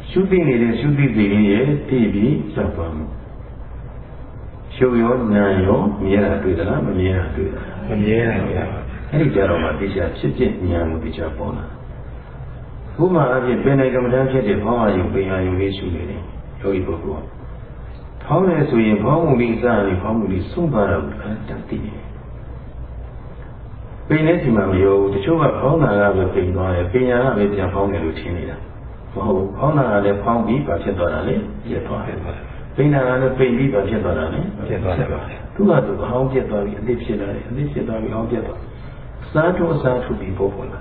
ရှုသိနေတဲ့ရှုသိစိတ်လေးရဲ့တည်ပြီးကြောက်ပါမှုရှုရောနာရောမြဲတာတွေ့သလားမမြဲတာတွေ့သလားမမြဲနိုင်ပါဘူးအဲ့ဒီကြတော့မှတရားဖြစ်ဖြစ်ဉာဏ်မှုတရားပေါ်လာ ဥမာအဖြစ်ပင်နိုင်ကမ္မဋ္ဌာန်းဖြစ်တဲ့ဘောင်းအာယုပင်အာယုလေးရှုနေတယ်ယောဂီပုဂ္ဂိုလ်ဖောင်းတယ်ဆိုရင်ဖောင်းမှုလေးစရည်ဖောင်းမှုလေးဆုံးသွားတော့တတ်တည်တယ်ပင်နဲ့ဒီမှာမရောဘူးတချို့ကဖောင်းတာကပဲပင်သွားတယ်ပင်ညာကပဲပြန်ဖောင်းတယ်လို့ထင်နေတာမဟုတ်ဖောင်းတာကလည်းဖောင်းပြီးပါဖြစ်သွားတာလေပြတ်သွားတယ်ပင်နာကလည်းပင်ပြီးပါဖြစ်သွားတာလေပြတ်သွားတယ်ပါသူကသူအဟောင်းပြတ်သွားပြီအသိဖြစ်လာတယ်အသိဖြစ်သွားပြီအဟောင်းပြတ်သွားစားထုအစားထုပြီးပို့ပေါ်လာ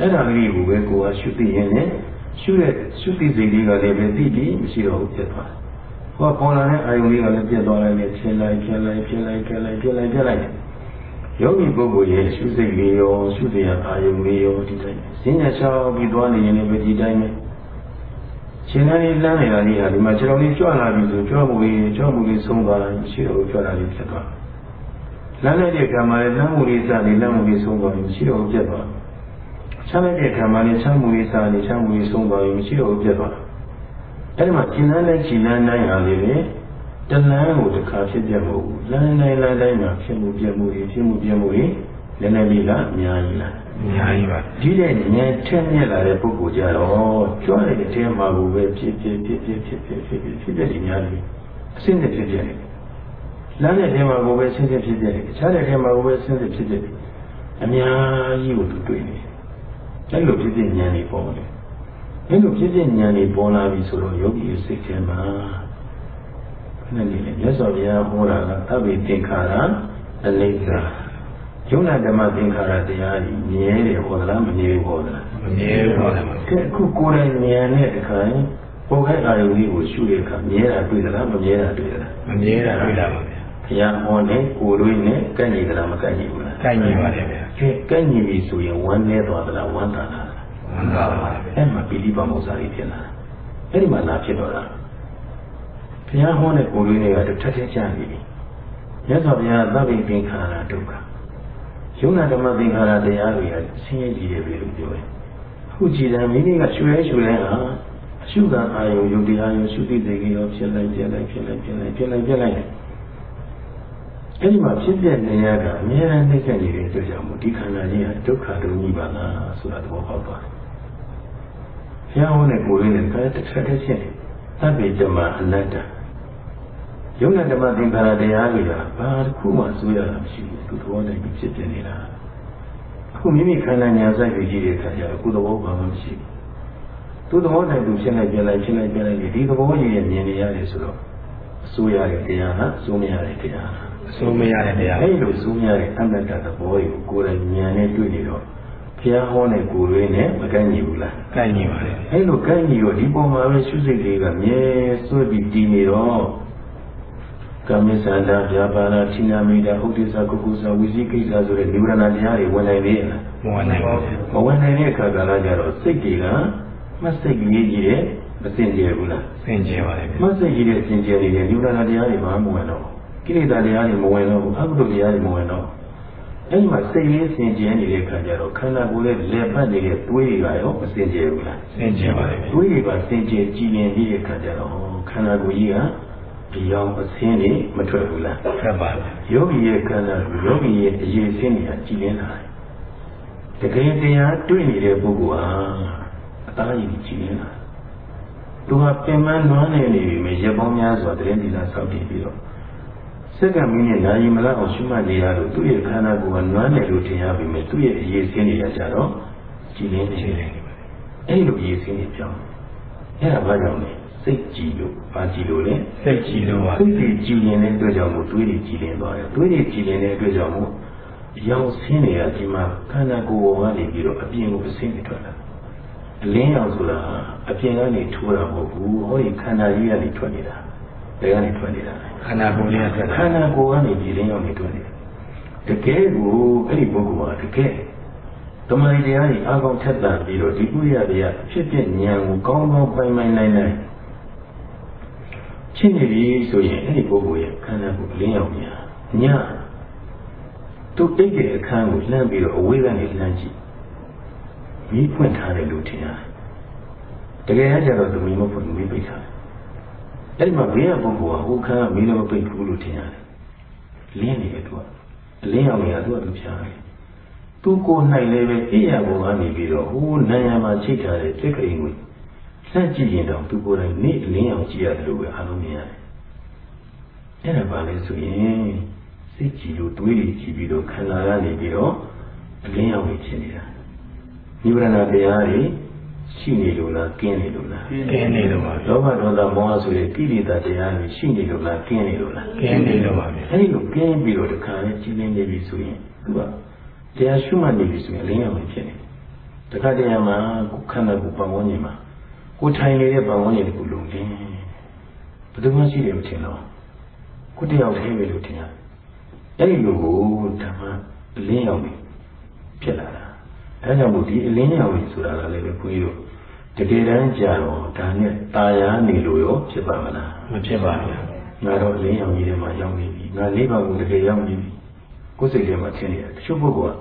အဲ့ဒါလေးကိုပဲကိုယ်ကရှုသိရင်လည်းရှုတဲ့ရှုသိစိတ်လေးကလည်းပဲသိပြီးမရှိတော့ဘူးပြတ်သွားတယ်ဟောပေါ်လာတဲ့အာယုံလေးကလည်းပြတ်သွားလိုက်တယ်ဖြစ်လိုက်ဖြစ်လိုက်ဖြစ်လိုက်ဖြစ်လိုက်ဖြစ်လိုက်ဖြစ်လိုက်ယောဂီပုဂ္ဂိုလ်ရဲ့ရှုစိတ်လေးရောရှုတရားအာယုံလေးရောဒီတိုင်းဈဉ္ညာချောင်းပြီးသွားနေရင်လည်းဒီတိုင်းပဲရှင်သာလေးလမ်းနေတာလေးဟာဒီမှာခြေတော်လေးကြွလာပြီဆိုကြွမှုလေးကြွမှုလေးဆုံးသွားရင်ရှိတော့ကြွလာလေးဖြစ်သွားလမ်းလိုက်တဲ့ကံမှာလည်းလမ်းမှုလေးစနေလမ်းမှုလေးဆုံးသွားရင်ရှိတော့ပြတ်သွား ချမ်းလိုက်တဲ့ကံမှာလည်းချမ်းမှုလေးစနေချမ်းမှုလေးဆုံးသွားရင်ရှိတော့ပြတ်သွားအဲ့ဒီမှာရှင်သာလေးရှင်သာနိုင်ဟာလေးပဲတလန်းကိုတစ်ခါဖြစ်ပြမဟုတ်ဘူးလမ်းတိုင်းလမ်းတိုင်းမှာဖြစ်မှုပြမှုတွေဖြစ်မှုပြမှုတွေလည်းလည်းလေးကအများကြီးလားအများကြီးပါဒီတဲ့ဉာဏ်ထက်မြက်လာတဲ့ပုဂ္ဂိုလ်ကြတော့ကြွတဲ့အထဲမှာကိုပဲဖြစ်ဖြစ်ဖြစ်ဖြစ်ဖြစ်ဖြစ်ဖြစ်ဖြစ်ဖြစ်ဖြစ်ဒီများကြီးအစင်းနဲ့ဖြစ်ဖြစ်တယ်လမ်းတဲ့ထဲမှာကိုပဲဆင်းဆင်းဖြစ်ဖြစ်တယ်အခြားတဲ့ထဲမှာကိုပဲဆင်းဆင်းဖြစ်ဖြစ်တယ်အများကြီးကိုသူတွေ့နေတယ် အဲ့လိုဖြစ်ဖြစ်ဉာဏ်တွေပေါ်တယ်အဲ့လိုဖြစ်ဖြစ်ဉာဏ်တွေပေါ်လာပြီဆိုတော့ယောဂီရဲ့စိတ်ထဲမှာခဏလေးလေမြတ်စွာဘုရားဟောတာကသဗ္ဗေသင်္ခါရအနိစ္စယုံနာဓမ္မသင်္ခါရတရားကြီးမြဲတယ်ဟောသလားမမြဲဘူးဟောသလားမမြဲဘူးဟောတယ်ကဲအခုကိုယ်တိုင်ဉာဏ်နဲ့တခါရင်ပုံခိုက်အာရုံကြီးကိုရှုတဲ့အခါမြဲတာတွေ့သလားမမြဲတာတွေ့သလားမမြဲတာတွေ့တာပါဗျာဘုရားဟောတဲ့ကိုယ်တွေနဲ့ကန့်ညီသလားမကန့်ညီဘူးလားကန့်ညီပါတယ်ဗျာ ကဲကန့်ညီပြီဆိုရင်ဝမ်းနေသွားသလားဝမ်းသာလားဝမ်းသာပါဗျာအဲ့မှာပိဋိပါမောဇာကြီးဖြစ်လာအဲ့ဒီမှာလာဖြစ်တော့တာဘုရားဟောတဲ့ကိုယ်တွေနဲ့ကတစ်ထက်ထက်ချနေပြီမြတ်စွာဘုရားသဗ္ဗေသင်္ခါရဒုက္ခယုံနာဓမ္မသင်္ခါရတရားတွေကဆင်းရဲကြည့်တယ်ပဲလို့ပြောတယ်အခုကြည်တယ်မိမိကရွှေရဲရွှေရဲဟာအရှုခံအာယုံယုတ်တရားယုံရှုသိသိရောဖြစ်လိုက်ပြလိုက်ဖြစ်လိုက်ဖြစ်လိုက်ဖြစ်လိုက်ပြလိုက် အဲ့ဒီမှာဖြစ်ပြနေရတာအများအားနှိမ့်ဆက်နေတဲ့အတွက်ကြောင့်ဒီခန္ဓာကြီးဟာဒုက္ခဒုညိပါလားဆိုတာသဘောပေါက်သွားတယ်။ဘုရားဟောတဲ့ကိုယ်လေးနဲ့တစ်ခါတစ်ချက်သဗ္ဗေဓမ္မအနတ္တယုံနာဓမ္မသင်္ခါရတရားတွေကဘာတစ်ခုမှစိုးရတာမရှိဘူးသူသဘောနဲ့ဖြစ်ပြနေတာအခုမိမိခန္ဓာညာစိုက်ပြီးကြည့်တဲ့အခါကျတော့ကိုယ်သဘောဘာမှမရှိဘူးသူသဘောနဲ့သူဖြစ်လိုက်ပြလိုက်ဖြစ်လိုက်ပြလိုက်ဒီသဘောကြီးရဲ့မြင်နေရတယ်ဆိုတော့အစိုးရတဲ့တရားဟာအစိုးမရတဲ့တရားအ စိုးမရတဲ့တရားအဲ့လိုအစိုးမရတဲ့အတ္တတသဘောကိုကိုယ်တိုင်ဉာဏ်နဲ့တွေ့နေတော့ဘုရားဟောတဲ့ကိုယ်လေးနဲ့မကန့်ညီဘူးလားကန့်ညီပါလေအဲ့လိုကန့်ညီတော့ဒီပုံမှာပဲရှုစိတ်လေးကမြဲစွဲပြီးတည်နေတော့ကမ္မစန္ဒဗျာပါဏဌိနာမိတာဥဒိစ္စကုကုသဝိသိကိစ္စဆိုတဲ့နိဗ္ဗာန်တရားတွေဝင်နိုင်သေးလားမဝင်နိုင်ပါဘူးမဝင်နိုင်တဲ့အခါကလည်းကြတော့စိတ်တွေကမစိတ်ကြီးကြီးတဲ့မစင်ကြယ်ဘူးလားစင်ကြယ်ပါလေမစိတ်ကြီးတဲ့စင်ကြယ်နေတဲ့နိဗ္ဗာန်တရားတွေမှမဝင်တော့ ကိလေသာတရားတွေမဝင်တော့ဘူးအကုသိုလ်တရားတွေမဝင်တော့အဲ့ဒီမှာစိတ်လေးစင်ကြယ်နေတဲ့အခါကျတော့ခန္ဓာကိုယ်ရဲ့လက်ပတ်နေတဲ့သွေးတွေကရောမစင်ကြယ်ဘူးလားစင်ကြယ်ပါလေသွေးတွေကစင်ကြယ်ကြည်လင်နေတဲ့အခါကျတော့ခန္ဓာကိုယ်ကြီးကဒီအောင်အစင်းတွေမထွက်ဘူးလားထွက်ပါဘူးယောဂီရဲ့ခန္ဓာကိုယောဂီရဲ့အရေးစင်းတွေကကြည်လင်းလာတယ်တကယ်တရားတွေ့နေတဲ့ပုဂ္ဂိုလ်ဟာအသားရည်ကြည်လင်းလာသူဟာပင်မနွမ်းနေနေပြီမြေရပေါင်းများစွာတရင်ဒီလာဆောက်တည်ပြီးတော့ စက္ကန့်မိနစ်နာရီမလောက်အောင်ရှုမှတ်နေရလို့သူ့ရဲ့ခန္ဓာကိုယ်ကနွမ်းတယ်လို့ထင်ရပြီမဲ့သူ့ရဲ့အရေးစင်းတွေကကြတော့ကြည်လင်းနေတယ်အဲ့လိုအရေးစင်းတွေပြောင်းအဲ့ဒါဘာကြောင့်လဲစိတ်ကြည်လို့ဘာကြည်လို့လဲစိတ်ကြည်လို့ပါစိတ်ကြီးကြည်ရင်တဲ့အတွက်ကြောင့်မို့တွေးတွေကြည်လင်သွားတယ်တွေးတွေကြည်လင်တဲ့အတွက်ကြောင့်မို့ရောင်ဆင်းတွေကဒီမှာခန္ဓာကိုယ်ပေါ်ကနေပြီးတော့အပြင်ကိုအဆင်းတွေထွက်လာအလင်းရောင်ဆိုတာအပြင်ကနေထိုးတာမဟုတ်ဘူးဟောဒီခန္ဓာကြီးကနေထွက်နေတာ ဒါကနေထွက်နေတာခန္ဓာကိုယ်ကြီးကထွက်ခန္ဓာကိုယ်ကနေဒီလင်းရောင်တွေထွက်နေတာတကယ်ကိုအဲ့ဒီပုဂ္ဂိုလ်ကတကယ်တမန်တရားကြီးအကောင်ထက်တန်ပြီးတော့ဒီကုရတရားဖြစ်ဖြစ်ဉာဏ်ကိုကောင်းကောင်းပိုင်ပိုင်နိုင်နိုင်ဖြစ်နေပြီဆိုရင်အဲ့ဒီပုဂ္ဂိုလ်ရဲ့ခန္ဓာကိုယ်လင်းရောက်များညသူတိတ်တဲ့အခန်းကိုလှမ်းပြီးတော့အဝေးကနေလှမ်းကြည့်မိဖွင့်ထားတယ်လို့ထင်ရတယ်တကယ်ကျတော့သူမိမဖွင့်မိပိတ်ထားတယ် အဲ့ဒီမှာဘေးကပုဂ္ဂိုလ်ကဟိုခန်းကမိလည်းမပိတ်ဘူးလို့ထင်ရတယ်လင်းနေတယ်သူကအလင်းရောက်နေတာသူကသူဖြားတယ်သူကိုယ်၌လည်းပဲအိယာဘုံကနေပြီးတော့ဟိုနိုင်ရမှာချိတ်ထားတဲ့စိတ်ကိန်းကိုစကြည့်ရင်တော့သူကိုယ်တိုင်နေ့အလင်းအောင်ကြည့်ရတယ်လို့ပဲအားလုံးမြင်ရတယ်။အဲ့ဒါပါလဲဆိုရင်စိတ်ကြည်လို့တွေးကြည့်ပြီးတော့ခန္ဓာကနေပြီးတော့အလင်းအောင်ဖြစ်နေတာ။နိဗ္ဗာန်တရားတွေ ရှိနေလို့လားကင်းနေလို့လားကင်းနေလို့ပါလောဘဒေါသမောဟဆိုတဲ့ကိလေသာတရားတွေရှိနေလို့လားကင်းနေလို့လားကင်းနေလို့ပါအဲဒီလိုကင်းပြီးတော့တခါနဲ့ကြည်လင်းနေပြီဆိုရင်သူကတရားရှုမှတ်နေပြီဆိုရင်အလင်းအောင်ဖြစ်နေတယ်တခါတည်းမှာခန္ဓာကိုယ်ပတ်ဝန်းကျင်မှာကိုထိုင်နေတဲ့ပတ်ဝန်းကျင်ကိုလုံခြင်းဘယ်သူမှရှိတယ်မထင်တော့ကိုတယောက်တည်းပဲလို့ထင်ရတယ်အဲ့ဒီလိုကိုဓမ္မအလင်းရောက်ပြီဖြစ်လာတာအဲကြောင့်မို့ဒီအလင်းရောက်ပြီဆိုတာကလည်းဘုန်းကြီးတို့ တကယ်တမ်းကြာတော့ဒါနဲ့ตาယာနေလို့ရောဖြစ်ပါမလားမဖြစ်ပါဘူးငါတော့အလင်းရောင်ကြီးထဲမှာရောက်နေပြီငါလေးပါးကိုတကယ်ရောက်နေပြီကိုယ်စိတ်ထဲမှာထင်နေတယ်တချို့ပုဂ္ဂိုလ်က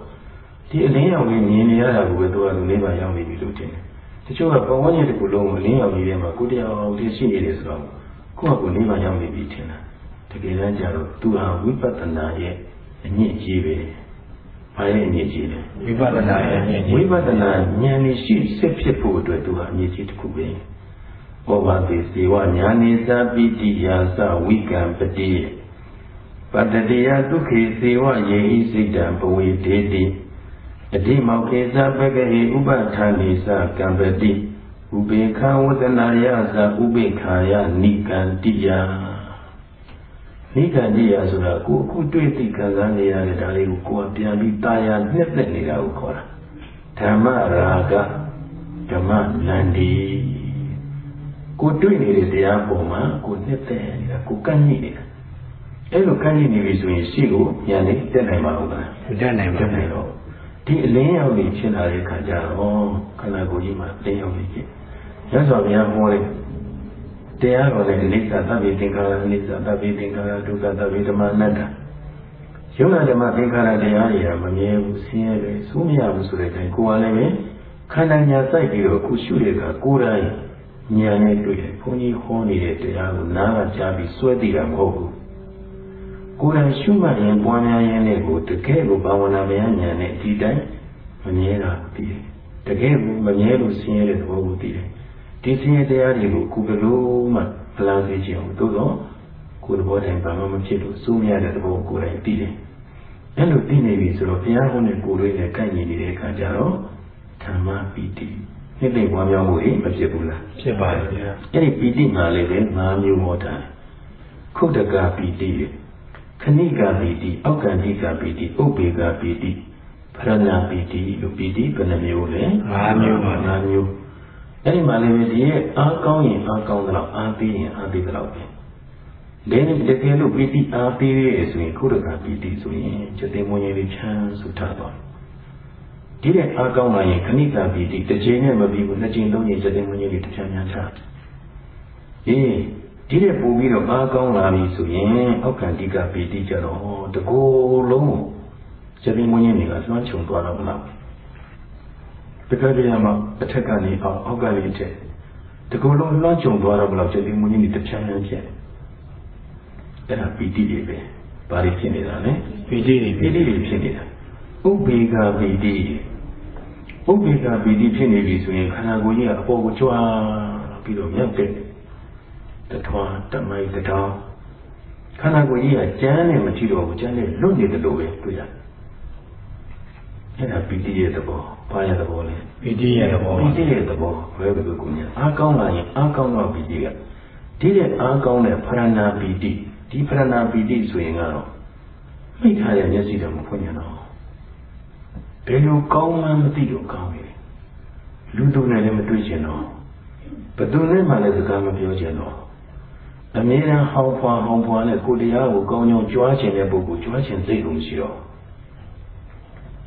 ဒီအလင်းရောင်ကြီးမြင်နေရတာကိုပဲသူကလူလေးပါရောက်နေပြီလို့ထင်တယ်တချို့ကပုံဝန်းကျင်တစ်ခုလုံးကိုအလင်းရောင်ကြီးထဲမှာကိုတရားအောင်တည်ရှိနေတယ်ဆိုတော့ကိုယ့်အကိုလေးပါရောက်နေပြီထင်တာတကယ်တမ်းကျတော့သူဟာဝိပဿနာရဲ့အညစ်အကြေးပဲ ဘာရဲ့အညစ်အကြေးလဲဝိပဿနာရဲ့အညစ်အကြေးဝိပဿနာဉာဏ်ရှိစစ်ဖြစ်ဖို့အတွက်သူဟာအညစ်အကြေးတစ်ခုပဲဘောဘာတိစေဝညာနေသာပိတိယာသဝိကံပတိပတ္တိယဒုက္ခေစေဝယေဟိစိတ်တံဘဝေဒေတိအတိမောကေသပကဟိဥပဌာနိသကံပတိဥပေခာဝတနာယသဥပေခာယနိကန္တိယ နိကန္တိယဆိုတာကိုအခုတွေ့သိခံစားနေရတဲ့ဒါလေးကိုကိုယ်ကပြန်ပြီးတာယာနှစ်သက်နေတာကိုခေါ်တာဓမ္မရာဂဓမ္မလန္ဒီကိုတွေ့နေတဲ့တရားပေါ်မှာကိုနှစ်သက်နေတာကိုကန့်ညိနေတာအဲ့လိုကန့်ညိနေပြီဆိုရင်ရှိကိုညာနေတက်နိုင်မှာဟုတ်လားတက်နိုင်ပါဘူးတော့ဒီအလင်းရောက်နေဖြစ်လာတဲ့ခါကျတော့ခန္ဓာကိုယ်ကြီးမှာအလင်းရောက်နေဖြစ်ရသော်ဘုရားဟောတဲ့ တရားတော်လည်းအိသသဗ္ဗေသင်္ခါရအိသသဗ္ဗေသင်္ခါရဒုက္ခသဗ္ဗေဓမ္မနတ္တယုံနာဓမ္မသင်္ခါရတရားတွေကမမြဲဘူးဆင်းရဲတယ်စိုးမရဘူးဆိုတဲ့အချိန်ကိုယ်ကလည်းခန္ဓာညာစိုက်ပြီးတော့ခုရှုတဲ့အခါကိုယ်တိုင်ဉာဏ်နဲ့တွေ့တယ်ဘုန်းကြီးဟောနေတဲ့တရားကိုနားကကြားပြီးစွဲသိတာမဟုတ်ဘူးကိုယ်တိုင်ရှုမှတ်ရင်ပွားများရင်လည်းကိုတကယ်ကိုဘာဝနာဉာဏ်နဲ့ဒီတိုင်းမမြဲတာသိတယ်တကယ်ကိုမမြဲလို့ဆင်းရဲတဲ့သဘောကိုသိတယ် ဒီဆင်းရဲတရားတွေကိုကိုယ်ဘယ်လိုမှမလာစေချင်ဘူးသို့တော့ကိုယ်သဘောတိုင်းဘာမှမဖြစ်လို့စိုးမရတဲ့သဘောကိုယ်တိုင်သိတယ်အဲ့လိုသိနေပြီဆိုတော့ဘုရားဟောတဲ့ကိုယ်လေးနဲ့ကိုက်ညီနေတဲ့အခါကျတော့ဓမ္မပီတိနှစ်သိမ့်ပွားများမှုတွေမဖြစ်ဘူးလားဖြစ်ပါတယ်ဗျာအဲ့ဒီပီတိမှာလည်းပဲ၅မျိုးဟောတာခုတ်တကပီတိခဏိကပီတိအောက်ကန္တိကပီတိဥပ္ပေကပီတိပရဏပီတိလို့ပီတိဘယ်နှမျိုးလဲ၅မျိုးပါ၅မျိုး အဲ့ဒီမှာလည်းဒီရဲ့အားကောင်းရင်အားကောင်းသလောက်အားပေးရင်အားပေးသလောက်ပဲဒင်းတကယ်လို့ပီတိအားပေးရဆိုရင်ခုတကပီတိဆိုရင်ကျတဲ့မွန်ရင်လေးချမ်းစုထားသွားဒီတဲ့အားကောင်းလာရင်ခဏိကပီတိတစ်ချိန်နဲ့မပြီးဘူးနှစ်ချိန်သုံးချိန်ကျတဲ့မွန်ရင်လေးတစ်ချမ်းချမ်းချအေးဒီတဲ့ပို့ပြီးတော့အားကောင်းလာပြီဆိုရင်အောက်ကန္တိကပီတိကြတော့တကူလုံးကိုကျတဲ့မွန်ရင်တွေကလွှမ်းခြုံသွားတော့မလားတ ကယ်တရားမှာအထက်ကနေအောက်အောက်ကနေအထက်တကူလုံးလွှမ်းခြုံသွားတော့ဘယ်လောက်ကျတဲ့မွန်ရင်တွေတစ်ချမ်းချမ်းဖြစ်အဲ့ဒါပီတိတွေပဲဘာတွေဖြစ်နေတာလဲပီတိတွေပီတိတွေဖြစ်နေတာဥပေက္ခပီတိဥပေက္ခပီတိဖြစ်နေပြီဆိုရင်ခန္ဓာကိုယ်ကြီးကအပေါ်ကိုကြွားပြီးတော့မြောက်တဲ့တထွားတမိုက်တထောင်ခန္ဓာကိုယ်ကြီးကကျမ်းနဲ့မကြည့်တော့ဘူးကျမ်းနဲ့လွတ်နေတယ်လို့ပဲတွေ့ရတယ်အဲ့ဒါပီတိရဲ့သဘော ဘာရဲ့သဘောလဲပီတိရဲ့သဘောပီတိရဲ့သဘောဘယ်လိုကိုညာအားကောင်းလာရင်အားကောင်းတော့ပီတိကဒီတဲ့အားကောင်းတဲ့ဖရဏာပီတိဒီပရဏာပီတိဆိုရင်ကတော့မိထားတဲ့မျက်စိတော့မဖွင့်ရတော့ဘယ်လိုကောင်းမှမသိတော့ကောင်းပြီလူတို့နဲ့လည်းမတွေ့ချင်တော့ဘယ်သူနဲ့မှလည်းစကားမပြောချင်တော့အမြဲတမ်းဟောင်းဖွာဟောင်းဖွာနဲ့ကိုတရားကိုကောင်းကြောင်းကြွားချင်တဲ့ပုဂ္ဂိုလ်ကြွားချင်စိတ်လို့မရှိတော့